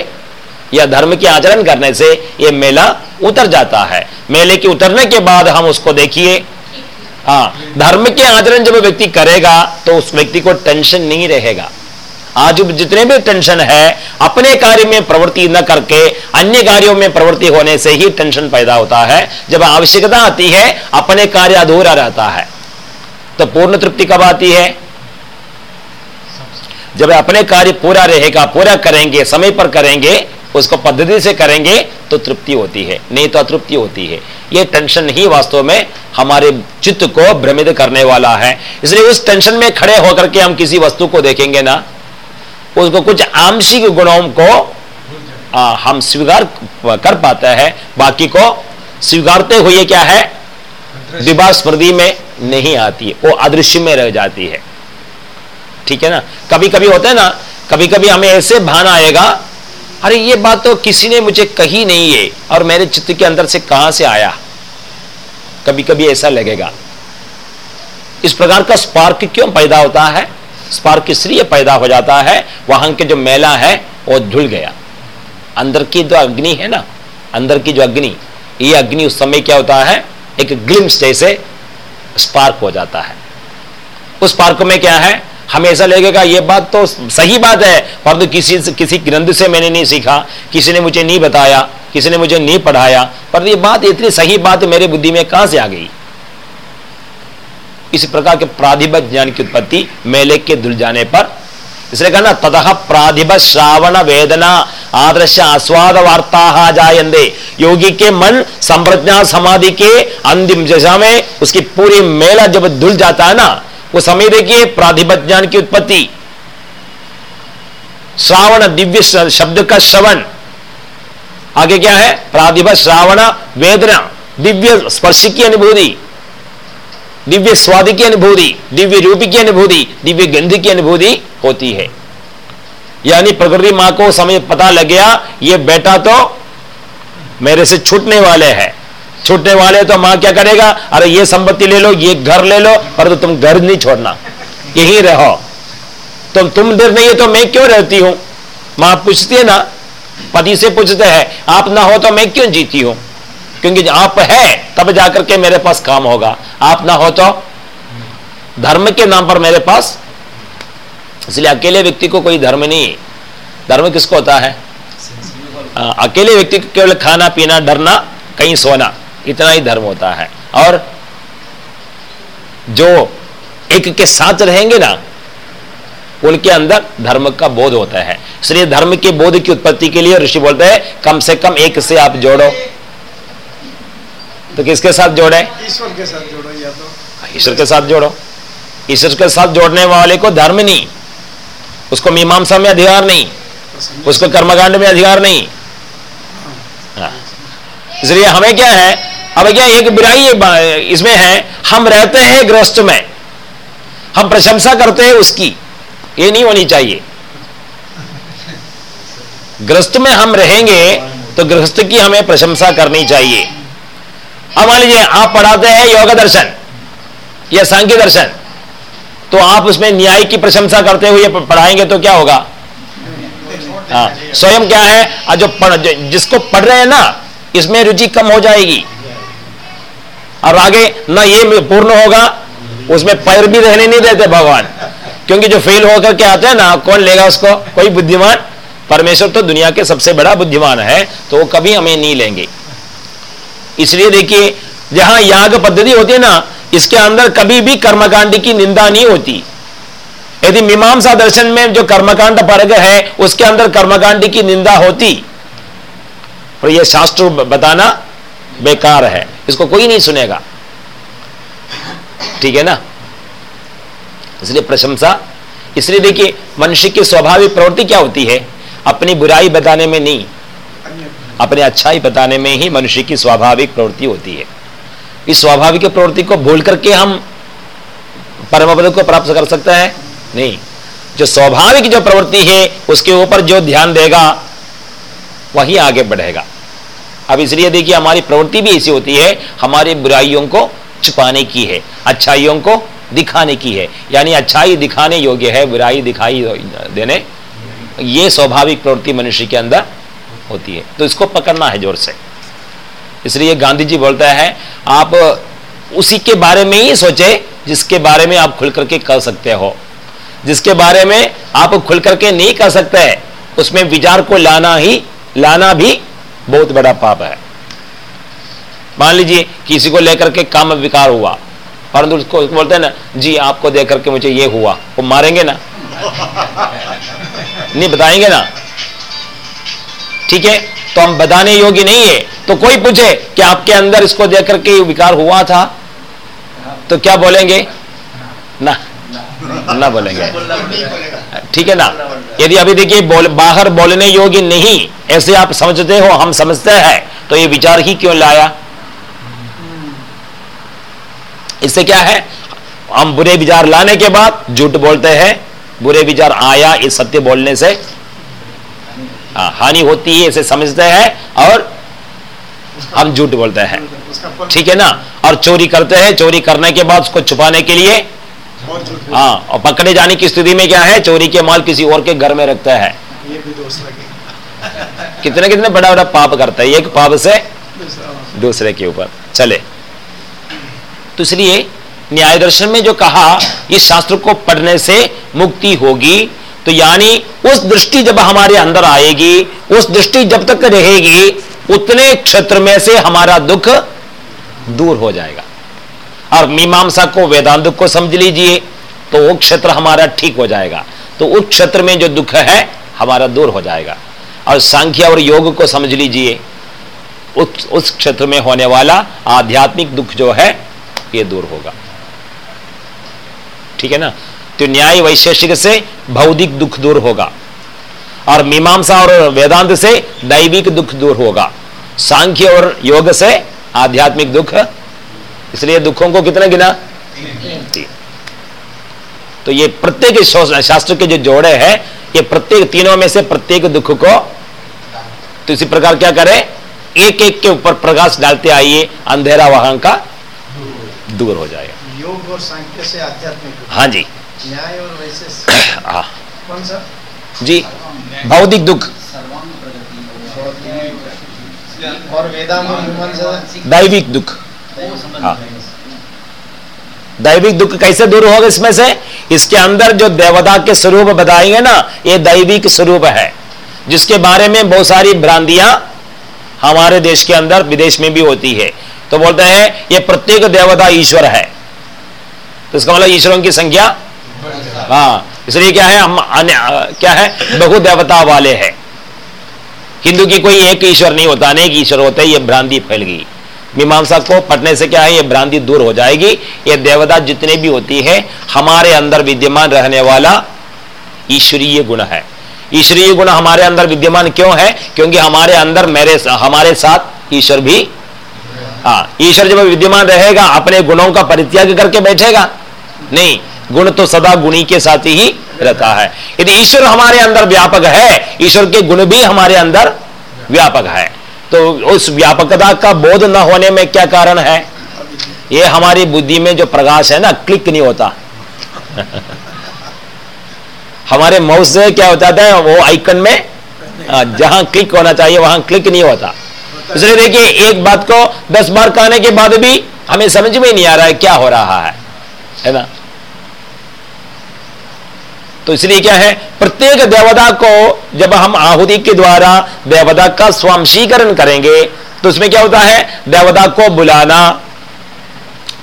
या धर्म के आचरण करने से यह मेला उतर जाता है। मेले के उतरने के बाद हम उसको देखिए। हाँ धर्म के आचरण जब व्यक्ति करेगा तो उस व्यक्ति को टेंशन नहीं रहेगा। आज जितने भी टेंशन है, अपने कार्य में प्रवृत्ति न करके, अन्य कार्यों में प्रवृत्ति होने से ही टेंशन पैदा होता है। जब आवश्यकता आती है, अपने कार्य अधूरा रहता है। तो पूर्ण तृप्ति कब आती है? जब अपने कार्य पूरा रहेगा, पूरा करेंगे, समय पर करेंगे उसको पद्धति से करेंगे तो तृप्ति होती है नहीं तो अतृप्ति होती है। ये टेंशन ही वास्तव में हमारे चित्त को भ्रमित करने वाला है। इसलिए उस टेंशन में खड़े होकर के हम किसी वस्तु को देखेंगे ना उसको कुछ आंशिक गुणों को आ, हम स्वीकार कर पाते हैं। बाकी को स्वीकारते हुए क्या है? विवाह स्मृति में नहीं आती है वो अदृश्य में रह जाती है। ठीक है ना? कभी कभी होता है ना कभी कभी हमें ऐसे भान आएगा अरे, ये बात तो किसी ने मुझे कही नहीं है। और मेरे चित्त के अंदर से कहाँ से आया? कभी कभी ऐसा लगेगा। इस प्रकार का स्पार्क क्यों पैदा होता है? स्पार्क इसलिए पैदा हो जाता है, वहाँ के जो मेला है, वो धुल गया। अंदर की जो अग्नि है ना, अंदर की जो अग्नि, ये अग्नि उस समय क्या होता है? एक ग्लिम्स जैसे स्पार्क हो जाता है। उस स्पार्क में क्या है? हमें ऐसा लगेगा, ये बात तो सही बात है, परंतु किसी किसी ग्रंथ से मैंने नहीं सीखा, किसी ने मुझे नहीं बताया, किसी ने मुझे नहीं पढ़ाया पर ये बात, इतनी सही बात मेरे बुद्धि में कहाँ से आ गई? इसी प्रकार के प्राधिबत ज्ञान की उत्पत्ति मेले के धुल जाने पर। इसलिए कहा ना ततः प्राधिब श्रावण वेदना आदर्श आस्वाद वार्ता जायंदे योगी के मन संप्रज्ञा समाधि के अंतिम दशा में उसकी पूरी मेला जब धुल जाता है ना वो समय देखिए प्राधिपत ज्ञान की उत्पत्ति। श्रावण दिव्य शब्द का श्रवण। आगे क्या है? प्राधिपत श्रावण, वेदना, दिव्य स्पर्श की अनुभूति। दिव्य स्वाद की अनुभूति, दिव्य रूप की अनुभूति, दिव्य गंध की अनुभूति होती है। यानी प्रकृति माँ को समय पता लग गया, ये बेटा तो मेरे से छूटने वाले हैं। छूटने वाले तो माँ क्या करेगा? अरे ये संपत्ति ले लो ये घर ले लो पर तो तुम घर नहीं छोड़ना। यही रहो। तुम तुम देर नहीं है तो मैं क्यों रहती हूँ? माँ पूछती है ना पति से पूछते हैं आप ना हो तो मैं क्यों जीती हूँ? क्योंकि आप है तब जाकर के मेरे पास काम होगा। आप ना हो तो धर्म के नाम पर मेरे पास इसलिए अकेले व्यक्ति को कोई धर्म नहीं धर्म किसको होता है? आ, अकेले व्यक्ति को केवल खाना पीना डरना कहीं सोना। इतना ही धर्म होता है। और जो एक के साथ रहेंगे ना उनके अंदर धर्म का बोध होता है। इसलिए धर्म के बोध की उत्पत्ति के लिए ऋषि बोलते हैं कम से कम एक से आप जोड़ो। तो किसके साथ जोड़े? ईश्वर के साथ जोड़ो या तो ईश्वर के साथ जोड़ो। ईश्वर के साथ जोड़ने वाले को धर्म नहीं। उसको मीमांसा में अधिकार नहीं। उसको कर्मकांड में अधिकार नहीं। हाँ। इसलिए हमें क्या है अब क्या एक बुराई इसमें है, हम रहते हैं ग्रस्त में। हम प्रशंसा करते हैं उसकी। ये नहीं होनी चाहिए। ग्रस्त में हम रहेंगे तो गृहस्थ की हमें प्रशंसा करनी चाहिए। अब मान लीजिए, आप पढ़ाते हैं योग दर्शन, या सांख्य दर्शन तो आप उसमें न्याय की प्रशंसा करते हुए पढ़ाएँगे तो क्या होगा? हाँ स्वयं क्या है? जो पढ़ जिसको पढ़ रहे हैं ना, इसमें रुचि कम हो जाएगी। और आगे, ना ये पूर्ण होगा, उसमें पैर भी रहने नहीं देते भगवान। क्योंकि जो फेल होकर के आते हैं ना, कौन लेगा उसको? कोई बुद्धिमान? परमेश्वर तो दुनिया के सबसे बड़ा बुद्धिमान है तो वो कभी हमें नहीं लेंगे। इसलिए देखिए, जहाँ याग पद्धति होती है ना, इसके अंदर कभी भी कर्मकांड की निंदा नहीं होती। यदि मीमांसा दर्शन में जो कर्मकांड वर्ग है, उसके अंदर कर्मकांड की निंदा होती। और यह शास्त्र बताना बेकार है। इसको कोई नहीं सुनेगा। ठीक है ना? इसलिए प्रशंसा। इसलिए देखिए, मनुष्य की स्वाभाविक प्रवृत्ति क्या होती है? अपनी बुराई बताने में नहीं, अपने अच्छाई बताने में ही मनुष्य की स्वाभाविक प्रवृत्ति होती है। इस स्वाभाविक प्रवृत्ति को भूल करके हम परम पद को प्राप्त कर सकते हैं? नहीं। जो स्वाभाविक जो प्रवृत्ति है, उसके ऊपर जो ध्यान देगा, वही आगे बढ़ेगा। अब इसलिए देखिए, हमारी प्रवृत्ति भी ऐसी होती है, हमारी बुराइयों को छुपाने की है, अच्छाइयों को दिखाने की है। यानी अच्छाई दिखाने योग्य है, बुराई दिखाई देने, ये स्वाभाविक प्रवृत्ति मनुष्य के अंदर होती है। तो इसको पकड़ना है ज़ोर से। इसलिए गांधी जी बोलता है, आप उसी के बारे में ही सोचे जिसके बारे में आप खुल करके कर सकते हो। जिसके बारे में आप खुल करके नहीं कर सकते, उसमें विचार को लाना ही, लाना भी बहुत बड़ा पाप है। मान लीजिए किसी को लेकर के काम विकार हुआ परंतु उसको बोलते हैं ना जी आपको देख करके मुझे ये हुआ। वो मारेंगे ना? नहीं बताएँगे ना? ठीक है तो हम बताने योग्य नहीं है। तो कोई पूछे कि आपके अंदर इसको देख करके विकार हुआ था? तो क्या बोलेंगे? ना। ना बोलेंगे। ठीक है ना? यदि अभी देखिए बोल, बाहर बोलने योग्य नहीं ऐसे आप समझते हो हम समझते हैं तो ये विचार ही क्यों लाया? इससे क्या है? हम बुरे विचार लाने के बाद झूठ बोलते हैं बुरे विचार आया इस सत्य बोलने से। हाँ, हानि होती है इसे समझते हैं और हम झूठ बोलते हैं। ठीक है ना? और चोरी करते हैं चोरी करने के बाद उसको छुपाने के लिए हाँ और पकड़े जाने की स्थिति में क्या है? चोरी के माल किसी और के घर में रखता है। ये भी दोष कितने कितने बड़ा बड़ा पाप करता है? एक पाप से दूसरे के ऊपर। चले। तो इसलिए न्याय दर्शन में जो कहा इस शास्त्र को पढ़ने से मुक्ति होगी। तो यानी उस दृष्टि जब हमारे अंदर आएगी उस दृष्टि जब तक रहेगी उतने क्षेत्र में से हमारा दुख दूर हो जाएगा। और मीमांसा को, वेदांत को समझ लीजिए तो वो क्षेत्र हमारा ठीक हो जाएगा। तो उस क्षेत्र में जो दुख है, हमारा दूर हो जाएगा। और सांख्य और योग को समझ लीजिए, उस उस क्षेत्र में होने वाला आध्यात्मिक दुख जो है, ये दूर होगा। ठीक है ना? तो न्याय वैशेषिक से भौतिक दुख दूर होगा। और मीमांसा और वेदांत से दैविक दुख दूर होगा। सांख्य और योग से आध्यात्मिक दुख इसलिए दुखों को कितना गिना? तीन। तो ये प्रत्येक शास्त्र के जो जोड़े हैं ये प्रत्येक तीनों में से प्रत्येक दुख को तो इसी प्रकार क्या करें? एक एक के ऊपर प्रकाश डालते आइए अंधेरा वहाँ का दूर हो जाएगा। योग और सांख्य से आध्यात्मिक हाँ जी। न्याय और वैसे हाँ। कौन सा? जी। भौतिक दुख। और वेदांत दैविक दुख। हाँ। दैविक दुख कैसे दूर होगा इसमें से? इसके अंदर जो देवता के स्वरूप बताएँगे ना, ये दैविक स्वरूप है। जिसके बारे में बहुत सारी भ्रांतियाँ हमारे देश के अंदर विदेश में भी होती है। तो बोलते हैं, ये प्रत्येक देवता ईश्वर है। तो इसका मतलब ईश्वरों की संख्या हाँ इसलिए क्या है, हम क्या है, बहु देवता वाले हैं। हिंदू की कोई एक ईश्वर नहीं होता, अनेक ईश्वर होते ये भ्रांति फैल गई। मीमांसा को पढ़ने से क्या है? ये भ्रांति दूर हो जाएगी। ये देवता जितने भी होती है, हमारे अंदर विद्यमान रहने वाला ईश्वरीय गुण है। ईश्वरीय गुण हमारे अंदर विद्यमान क्यों है? क्योंकि हमारे अंदर मेरे हमारे साथ ईश्वर भी हाँ ईश्वर जब विद्यमान रहेगा, अपने गुणों का परित्याग करके बैठेगा। नहीं, गुण तो सदा गुणी के साथ ही रहता है। यदि ईश्वर हमारे अंदर व्यापक है, ईश्वर के गुण भी हमारे अंदर व्यापक है। तो उस व्यापकता का बोध न होने में क्या कारण है? ये हमारी बुद्धि में जो प्रकाश है ना क्लिक नहीं होता। हमारे माउस से क्या होता है वो आइकन में हाँ, जहाँ क्लिक होना चाहिए वहाँ क्लिक नहीं होता। इसलिए देखिए एक बात को दस बार कहने के बाद भी हमें समझ में नहीं आ रहा है क्या हो रहा है है ना? तो इसलिए क्या है? प्रत्येक देवता को जब हम आहुति के द्वारा देवता का स्वांशीकरण करेंगे तो उसमें क्या होता है? देवता को बुलाना।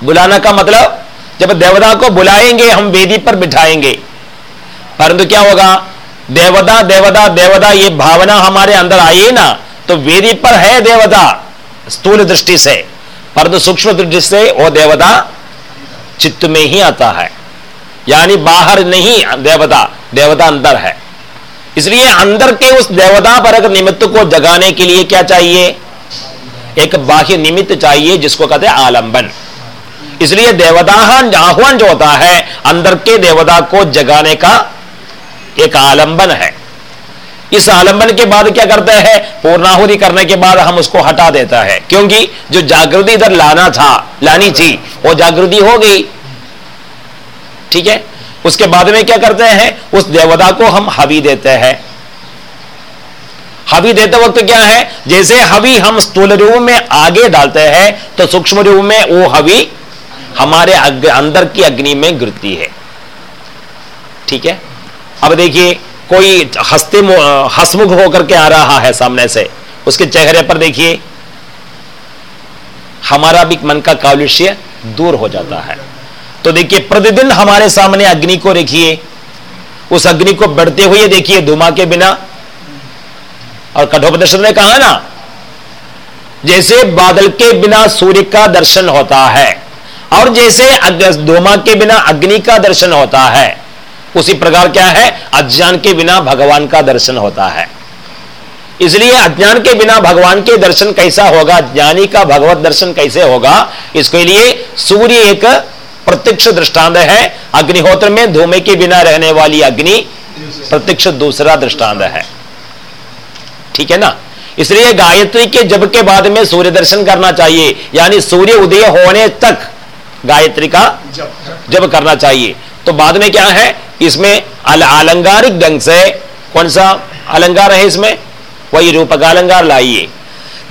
बुलाना का मतलब जब देवता को बुलाएँगे, हम वेदी पर बिठाएँगे। परंतु क्या होगा? देवता देवता देवता, ये भावना हमारे अंदर आई ना तो वेदी पर है देवता, स्थूल दृष्टि से। परंतु सूक्ष्म दृष्टि से वो देवता चित्त में ही आता है। यानी बाहर नहीं, देवता देवता अंदर है। इसलिए अंदर के उस देवता परक निमित्त को जगाने के लिए क्या चाहिए? एक बाह्य निमित्त चाहिए, जिसको कहते हैं आलंबन। इसलिए देवता आह्वान जो होता है, अंदर के देवता को जगाने का एक आलंबन है। इस आलंबन के बाद क्या करते हैं? पूर्णाहुति करने के बाद हम उसको हटा देता है। क्योंकि जो जागृति इधर लाना था, लानी थी, वो जागृति हो गई। ठीक है? उसके बाद में क्या करते हैं? उस देवता को हम हवी देते हैं। हवी देते वक्त क्या है? जैसे हवी हम स्थूल रूप में आगे डालते हैं तो सूक्ष्म रूप में वो हवि हमारे अंदर की अग्नि में गिरती है। ठीक है? अब देखिए, कोई हस्ते हसमुख होकर के आ रहा है सामने से। उसके चेहरे पर देखिए, हमारा भी मन का कालुष्य दूर हो जाता है। तो देखिए, प्रतिदिन हमारे सामने अग्नि को देखिए उस अग्नि को बढ़ते हुए देखिए धुमा के बिना। और कठोपनिषद ने कहा ना, जैसे बादल के बिना सूर्य का दर्शन होता है, और जैसे धुमा के बिना अग्नि का दर्शन होता है, उसी प्रकार क्या है? अज्ञान के बिना भगवान का दर्शन होता है। इसलिए अज्ञान के बिना भगवान के दर्शन कैसा होगा? ज्ञानी का भगवत दर्शन कैसे होगा? इसके लिए सूर्य एक प्रत्यक्ष दृष्टांत है। अग्निहोत्र में धूमे के बिना रहने वाली अग्नि प्रत्यक्ष दूसरा दृष्टांत है। ठीक है ना? इसलिए गायत्री के जब के बाद में सूर्य दर्शन करना चाहिए। यानी सूर्य उदय होने तक गायत्री का जब करना चाहिए। तो बाद में क्या है? इसमें अलंगारिक ढंग से कौन सा अलंकार है इसमें? वही रूपक अलंकार लाइए।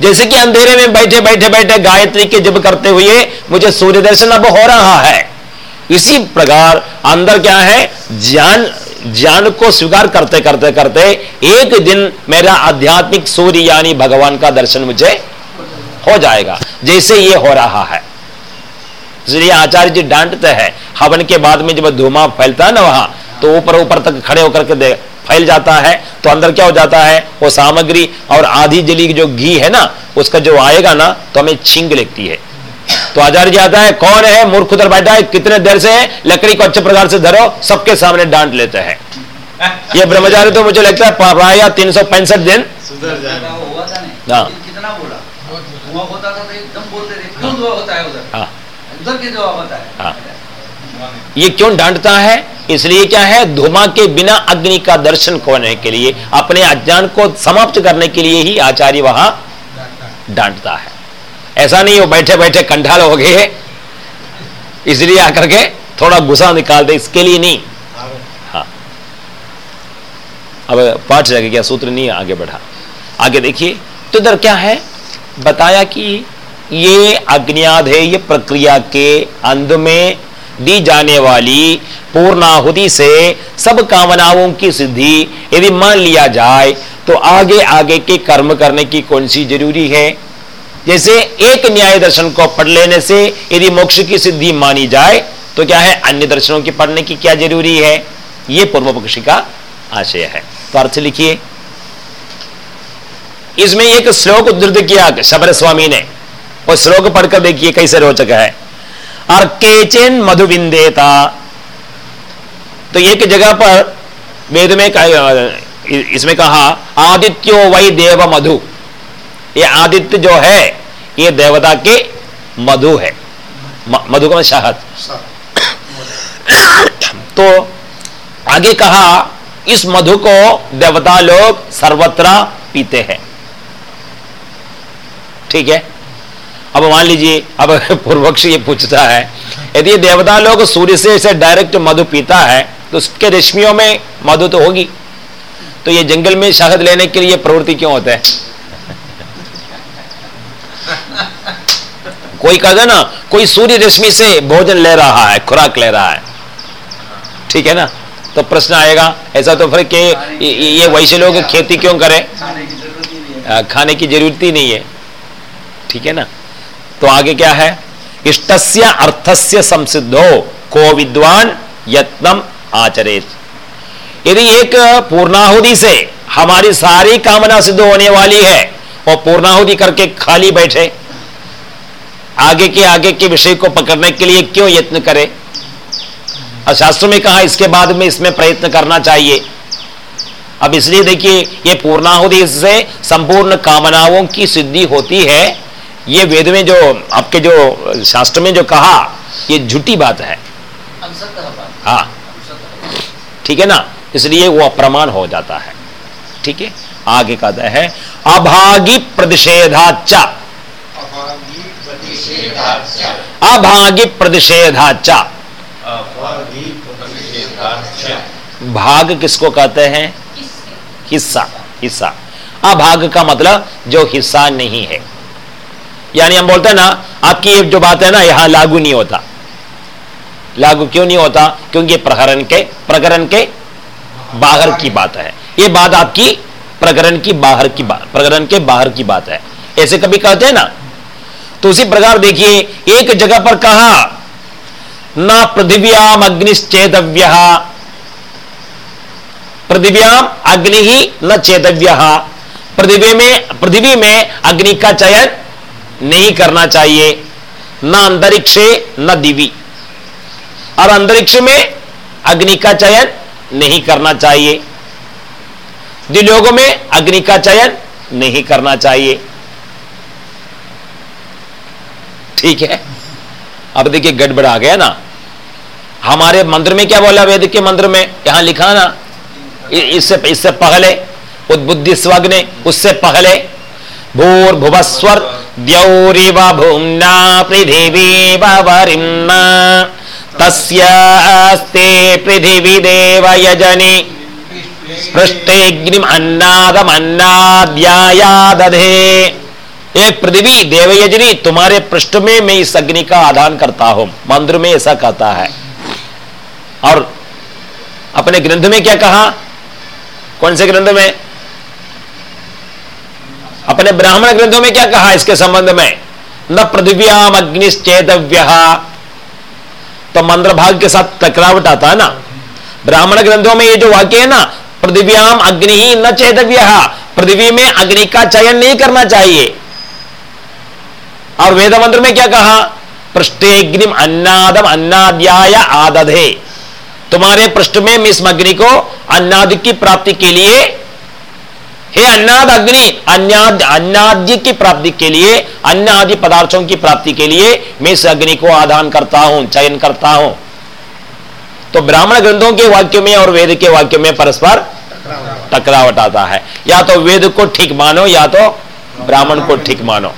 जैसे कि अंधेरे में बैठे बैठे बैठे गायत्री के जब करते हुए मुझे सूर्य दर्शन अब हो रहा है। इसी प्रकार अंदर क्या है? ज्ञान ज्ञान को स्वीकार करते करते करते एक दिन मेरा आध्यात्मिक सूर्य यानी भगवान का दर्शन मुझे हो जाएगा। जैसे ये हो रहा है। इसलिए आचार्य जी डांटते हैं। हवन के बाद में जब धुआँ फैलता है ना वहाँ तो ऊपर ऊपर तक खड़े होकर के फैल जाता है तो अंदर क्या हो जाता है? वो सामग्री और आधी जली जो घी है ना उसका जो आएगा ना तो हमें छिंग लगती है। तो आचार्य जी आता है कौन है मूर्ख उधर बैठा है? कितने देर से है? लकड़ी को अच्छे प्रकार से धरो सबके सामने डांट लेते हैं। ये ब्रह्मचारी तो मुझे लगता है प्राय तीन सौ पैंसठ दिन। हाँ। कितना बोला? होता था तो एकदम बोलते थे क्यों दुआ होता है। ये क्यों डांटता है? इसलिए क्या है? धुमा के बिना अग्नि का दर्शन होने के लिए, अपने अज्ञान को समाप्त करने के लिए ही आचार्य वहाँ डांटता है। ऐसा नहीं, वो बैठे बैठे कंठाल हो गए इसलिए आकर के थोड़ा गुस्सा निकाल दे, इसके लिए नहीं। हाँ। अब पाठ लगे क्या? सूत्र नहीं, आगे बढ़ा। आगे देखिए तो इधर क्या है? बताया कि ये अग्नियाद है, ये प्रक्रिया के अंत में दी जाने वाली पूर्णाहुति से सब कामनाओं की सिद्धि यदि मान लिया जाए तो आगे आगे के कर्म करने की कौन सी ज़रूरी है? जैसे एक न्याय दर्शन को पढ़ लेने से यदि मोक्ष की सिद्धि मानी जाए तो क्या है? अन्य दर्शनों की पढ़ने की क्या ज़रूरी है? यह पूर्व पक्षी का आशय है। तो अर्थ लिखिए। इसमें एक श्लोक उद्धृत किया शबर स्वामी ने। और श्लोक पढ़कर देखिए कैसे रोचक है। अर्केचिन मधुबिंदेता तो एक जगह पर वेद में इसमें कहा, आदित्यो वही देव मधु। ये आदित्य जो है, ये देवता के मधु है। मधु का शहद तो आगे कहा, इस मधु को देवता लोग सर्वत्र पीते हैं। ठीक है? अब मान लीजिए अब पूर्व पक्ष ये पूछता है यदि देवता लोग सूर्य से इसे डायरेक्ट मधु पीता है तो उसके रेशमियों में मधु तो होगी। तो ये जंगल में शहद लेने के लिए प्रवृत्ति क्यों होता है? कोई कहता ना कोई सूर्य रश्मि से भोजन ले रहा है खुराक ले रहा है। ठीक है ना? तो प्रश्न आएगा ऐसा तो फिर के ये वैसे लोग खेती क्यों करें? खाने की ज़रूरत ही नहीं है। ठीक है ना? तो आगे क्या है? इष्टस्य अर्थस्य संसिद्धो, को विद्वान यत्नम आचरित। यदि एक पूर्णाहुति से हमारी सारी कामना सिद्ध होने वाली है और पूर्णाहुति करके खाली बैठे। आगे के आगे के विषय को पकड़ने के लिए क्यों यत्न करे? शास्त्रों में कहा, इसके बाद में इसमें प्रयत्न करना चाहिए। अब इसलिए देखिए, ये पूर्णाहुति से संपूर्ण कामनाओं की सिद्धि होती है ये वेद में जो, आपके जो शास्त्र में जो कहा, ये झूठी बात है। हाँ। ठीक है ना? इसलिए वो अप्रमाण हो जाता है। ठीक है? आगे कहता है, अभागी प्रतिषेधाचा अभागी प्रतिषेधाचा भाग किसको कहते हैं? हिस्सा। हिस्सा। अभाग का मतलब जो हिस्सा नहीं है। यानी हम बोलते हैं ना, आपकी ये जो बात है ना, यहाँ लागू नहीं होता। लागू क्यों नहीं होता? क्योंकि प्रकरण के प्रकरण के बाहर की बात है। ये बात आपकी प्रकरण की बाहर की बात, प्रकरण के बाहर की बात है। ऐसे कभी कहते हैं ना तो उसी प्रकार देखिए, एक जगह पर कहा, ना पृथिव्याम अग्निश्चेतव्य। पृथिव्याम अग्नि ही न चेतव्य। पृथ्वी में पृथ्वी में अग्नि का चयन नहीं करना चाहिए। न अंतरिक्ष, न दिवी। और अंतरिक्ष में अग्नि का चयन नहीं करना चाहिए। दिलोगों में अग्नि का चयन नहीं करना चाहिए। ठीक है? अब देखिए, गड़बड़ आ गया ना। हमारे मंत्र में क्या बोला, वेद के मंत्र में? यहाँ लिखा ना? इससे इससे पहले, उद्बुद्धि स्वग ने उससे पहले भूर्भुवस्वर द्यौरिव भूम्ना पृथिवी वरिम्ना तस्यास्ते पृथिवी देव यजनि पृष्ठेग्निम अन्नादम दधे एक पृथ्वी देवयजनी, तुम्हारे पृष्ठ में मैं इस अग्नि का आदान करता हूँ। मंत्र में ऐसा कहता है। और अपने ग्रंथ में क्या कहा? कौन से ग्रंथ में? अपने ब्राह्मण ग्रंथों में क्या कहा इसके संबंध में? न पृथ्व्याम अग्निश्चेतव्य। तो मंत्र भाग के साथ टकरावट आता है ना? ब्राह्मण ग्रंथों में ये जो वाक्य है ना, पृथ्व्याम अग्नि ही न चेतव्य। पृथ्वी में अग्नि का चयन नहीं करना चाहिए। और वेद मंत्र में क्या कहा? पृष्ठेग्निम अन्नादम अन्नाद्याय आदधे। तुम्हारे पृष्ठ में मिस अग्नि को अन्नाद की प्राप्ति के लिए हे अन्नाद अग्नि अन्नाद अन्नाद्य की प्राप्ति के लिए अन्न आदि पदार्थों की प्राप्ति के लिए मैं इस अग्नि को आदान करता हूँ, चयन करता हूँ। तो ब्राह्मण ग्रंथों के वाक्य में और वेद के वाक्य में परस्पर टकरावट आता है। या तो वेद को ठीक मानो, या तो ब्राह्मण को ठीक मानो।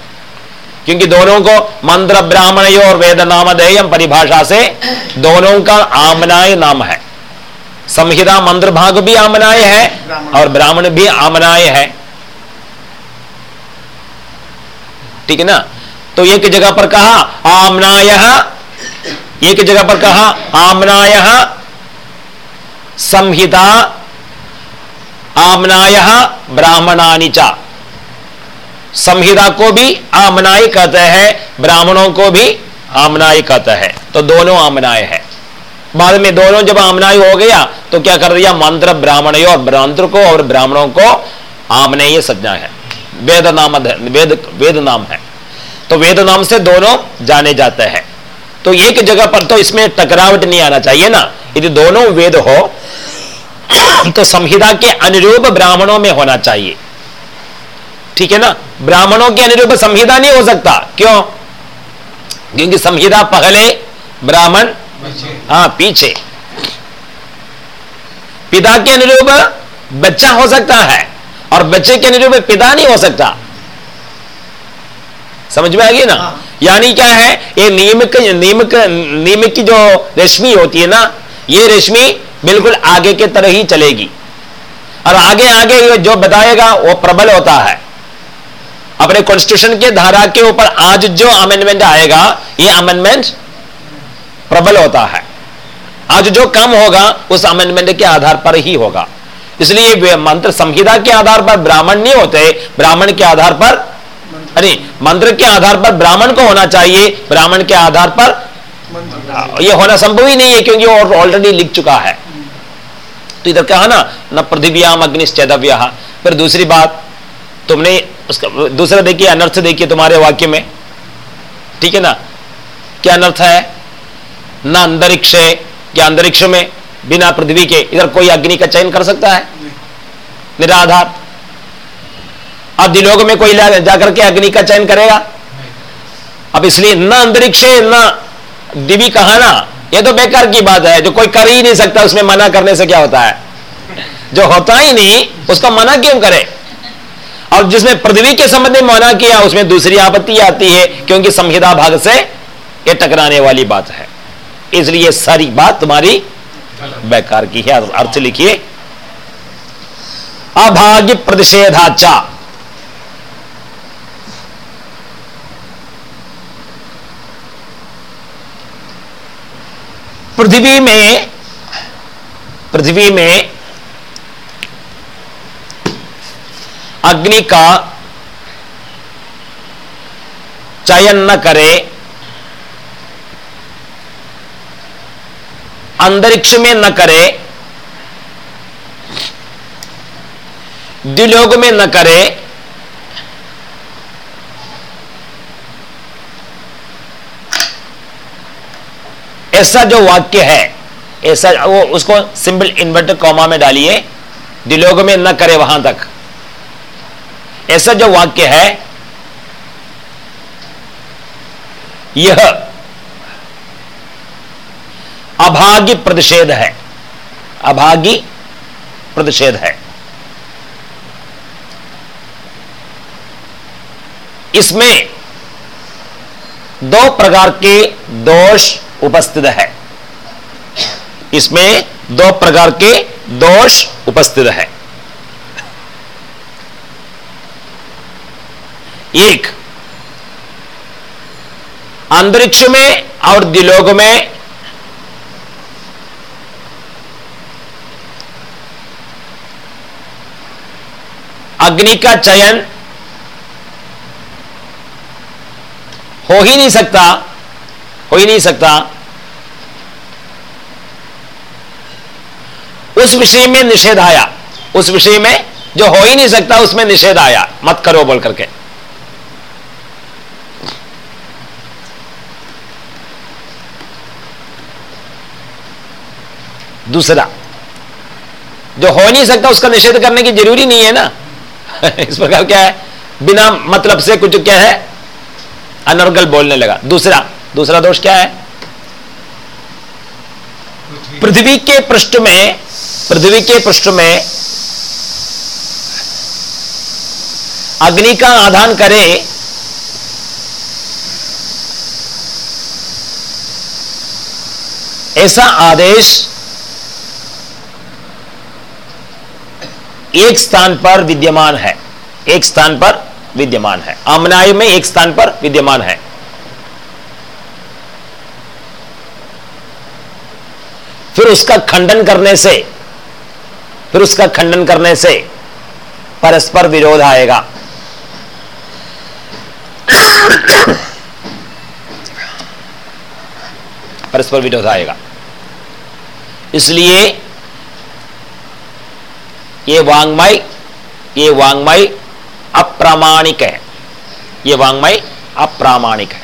क्योंकि दोनों को मंत्र ब्राह्मण और वेद नामधेयम परिभाषा से दोनों का आमनाय नाम है। संहिता मंत्र भाग भी आमनाय है और ब्राह्मण भी आमनाय है। ठीक है ना? तो एक जगह पर कहा, आमनाय, एक जगह पर कहा, आमनाय, संहिता, आमनाय, ब्राह्मणानी चा। संहिता को भी आमनाय कहते हैं, ब्राह्मणों को भी आमनाय कहते हैं। तो दोनों आमनाय है। बाद में दोनों जब आमनाय हो गया तो क्या कर दिया? मंत्र ब्राह्मण और मंत्र को और ब्राह्मणों को आमनेय सज्ञा है। वेद नाम वेद वेद नाम है। तो वेद नाम से दोनों जाने जाते हैं। तो एक जगह पर तो इसमें टकरावट नहीं आना चाहिए ना। यदि दोनों वेद हो तो संहिता के अनुरूप ब्राह्मणों में होना चाहिए। ठीक है ना? ब्राह्मणों के अनुरूप संहिता नहीं हो सकता। क्यों? क्योंकि संहिता पहले ब्राह्मण हाँ पीछे। पिता के अनुरूप बच्चा हो सकता है और बच्चे के अनुरूप पिता नहीं हो सकता। समझ में आ गई ना? हाँ। यानी क्या है? ये नियमिक नियमिक नियमिक की जो रेशमी होती है ना ये रेशमी बिल्कुल आगे के तरह ही चलेगी। और आगे आगे जो बताएगा वो प्रबल होता है। अपने कॉन्स्टिट्यूशन के धारा के ऊपर आज जो अमेंडमेंट आएगा ये अमेंडमेंट प्रबल होता है। आज जो कम होगा, उस अमेंडमेंट के आधार पर ही होगा। इसलिए मंत्र संहिता के आधार पर ब्राह्मण नहीं होते, ब्राह्मण के आधार पर अरे, मंत्र के आधार पर ब्राह्मण को होना चाहिए, ब्राह्मण के आधार पर यह होना संभव ही नहीं है, क्योंकि वो ऑलरेडी लिख चुका है। तो इधर कहा ना, न पृथ्व्याम अग्निश्चेदव्य फिर दूसरी बात, तुमने उसका दूसरा देखिए, अनर्थ देखिए तुम्हारे वाक्य में। ठीक है ना? क्या अनर्थ है? न अंतरिक्ष है, क्या अंतरिक्ष में बिना पृथ्वी के इधर कोई अग्नि का चयन कर सकता है? निराधार। अब दिलोग में कोई जाकर के अग्नि का चयन करेगा? अब इसलिए न अंतरिक्ष है, न दिवी कहा ना ये तो बेकार की बात है, जो कोई कर ही नहीं सकता, उसमें मना करने से क्या होता है? जो होता ही नहीं, उसका मना क्यों करे? और जिसने पृथ्वी के संबंध में मना किया, उसमें दूसरी आपत्ति आती है, क्योंकि संहिता भाग से ये टकराने वाली बात है। इसलिए सारी बात तुम्हारी बेकार की है, अर्थ लिखिए। अभाग्य प्रतिषेधाचा। पृथ्वी में पृथ्वी में अग्नि का चयन न करे अंतरिक्ष में न करे द्विलोक में न करे, ऐसा जो वाक्य है, ऐसा वो उसको सिंपल इन्वर्टर कॉमा में डालिए दिलोग में न करे वहाँ तक। ऐसा जो वाक्य है, यह अभागी प्रतिषेध है। अभागी प्रतिषेध है। इसमें दो प्रकार के दोष उपस्थित है। इसमें दो प्रकार के दोष उपस्थित है। एक, अंतरिक्ष में और दिलोक में अग्नि का चयन हो ही नहीं सकता, हो ही नहीं सकता। उस विषय में निषेध आया, उस विषय में जो हो ही नहीं सकता, उसमें निषेध आया। मत करो बोल करके। दूसरा, जो हो नहीं सकता, उसका निषेध करने की ज़रूरी नहीं है ना। इस प्रकार क्या है? बिना मतलब से कुछ क्या है? अनर्गल बोलने लगा। दूसरा दूसरा दोष क्या है? पृथ्वी के पृष्ठ में, पृथ्वी के पृष्ठ में अग्नि का आधान करे, ऐसा आदेश एक स्थान पर विद्यमान है। एक स्थान पर विद्यमान है। आमनाय में एक स्थान पर विद्यमान है। फिर उसका खंडन करने से, फिर उसका खंडन करने से परस्पर विरोध आएगा। परस्पर विरोध आएगा। इसलिए ये वांग्मय ये वांग्मय अप्रामाणिक है। ये वांग्मय अप्रामाणिक है।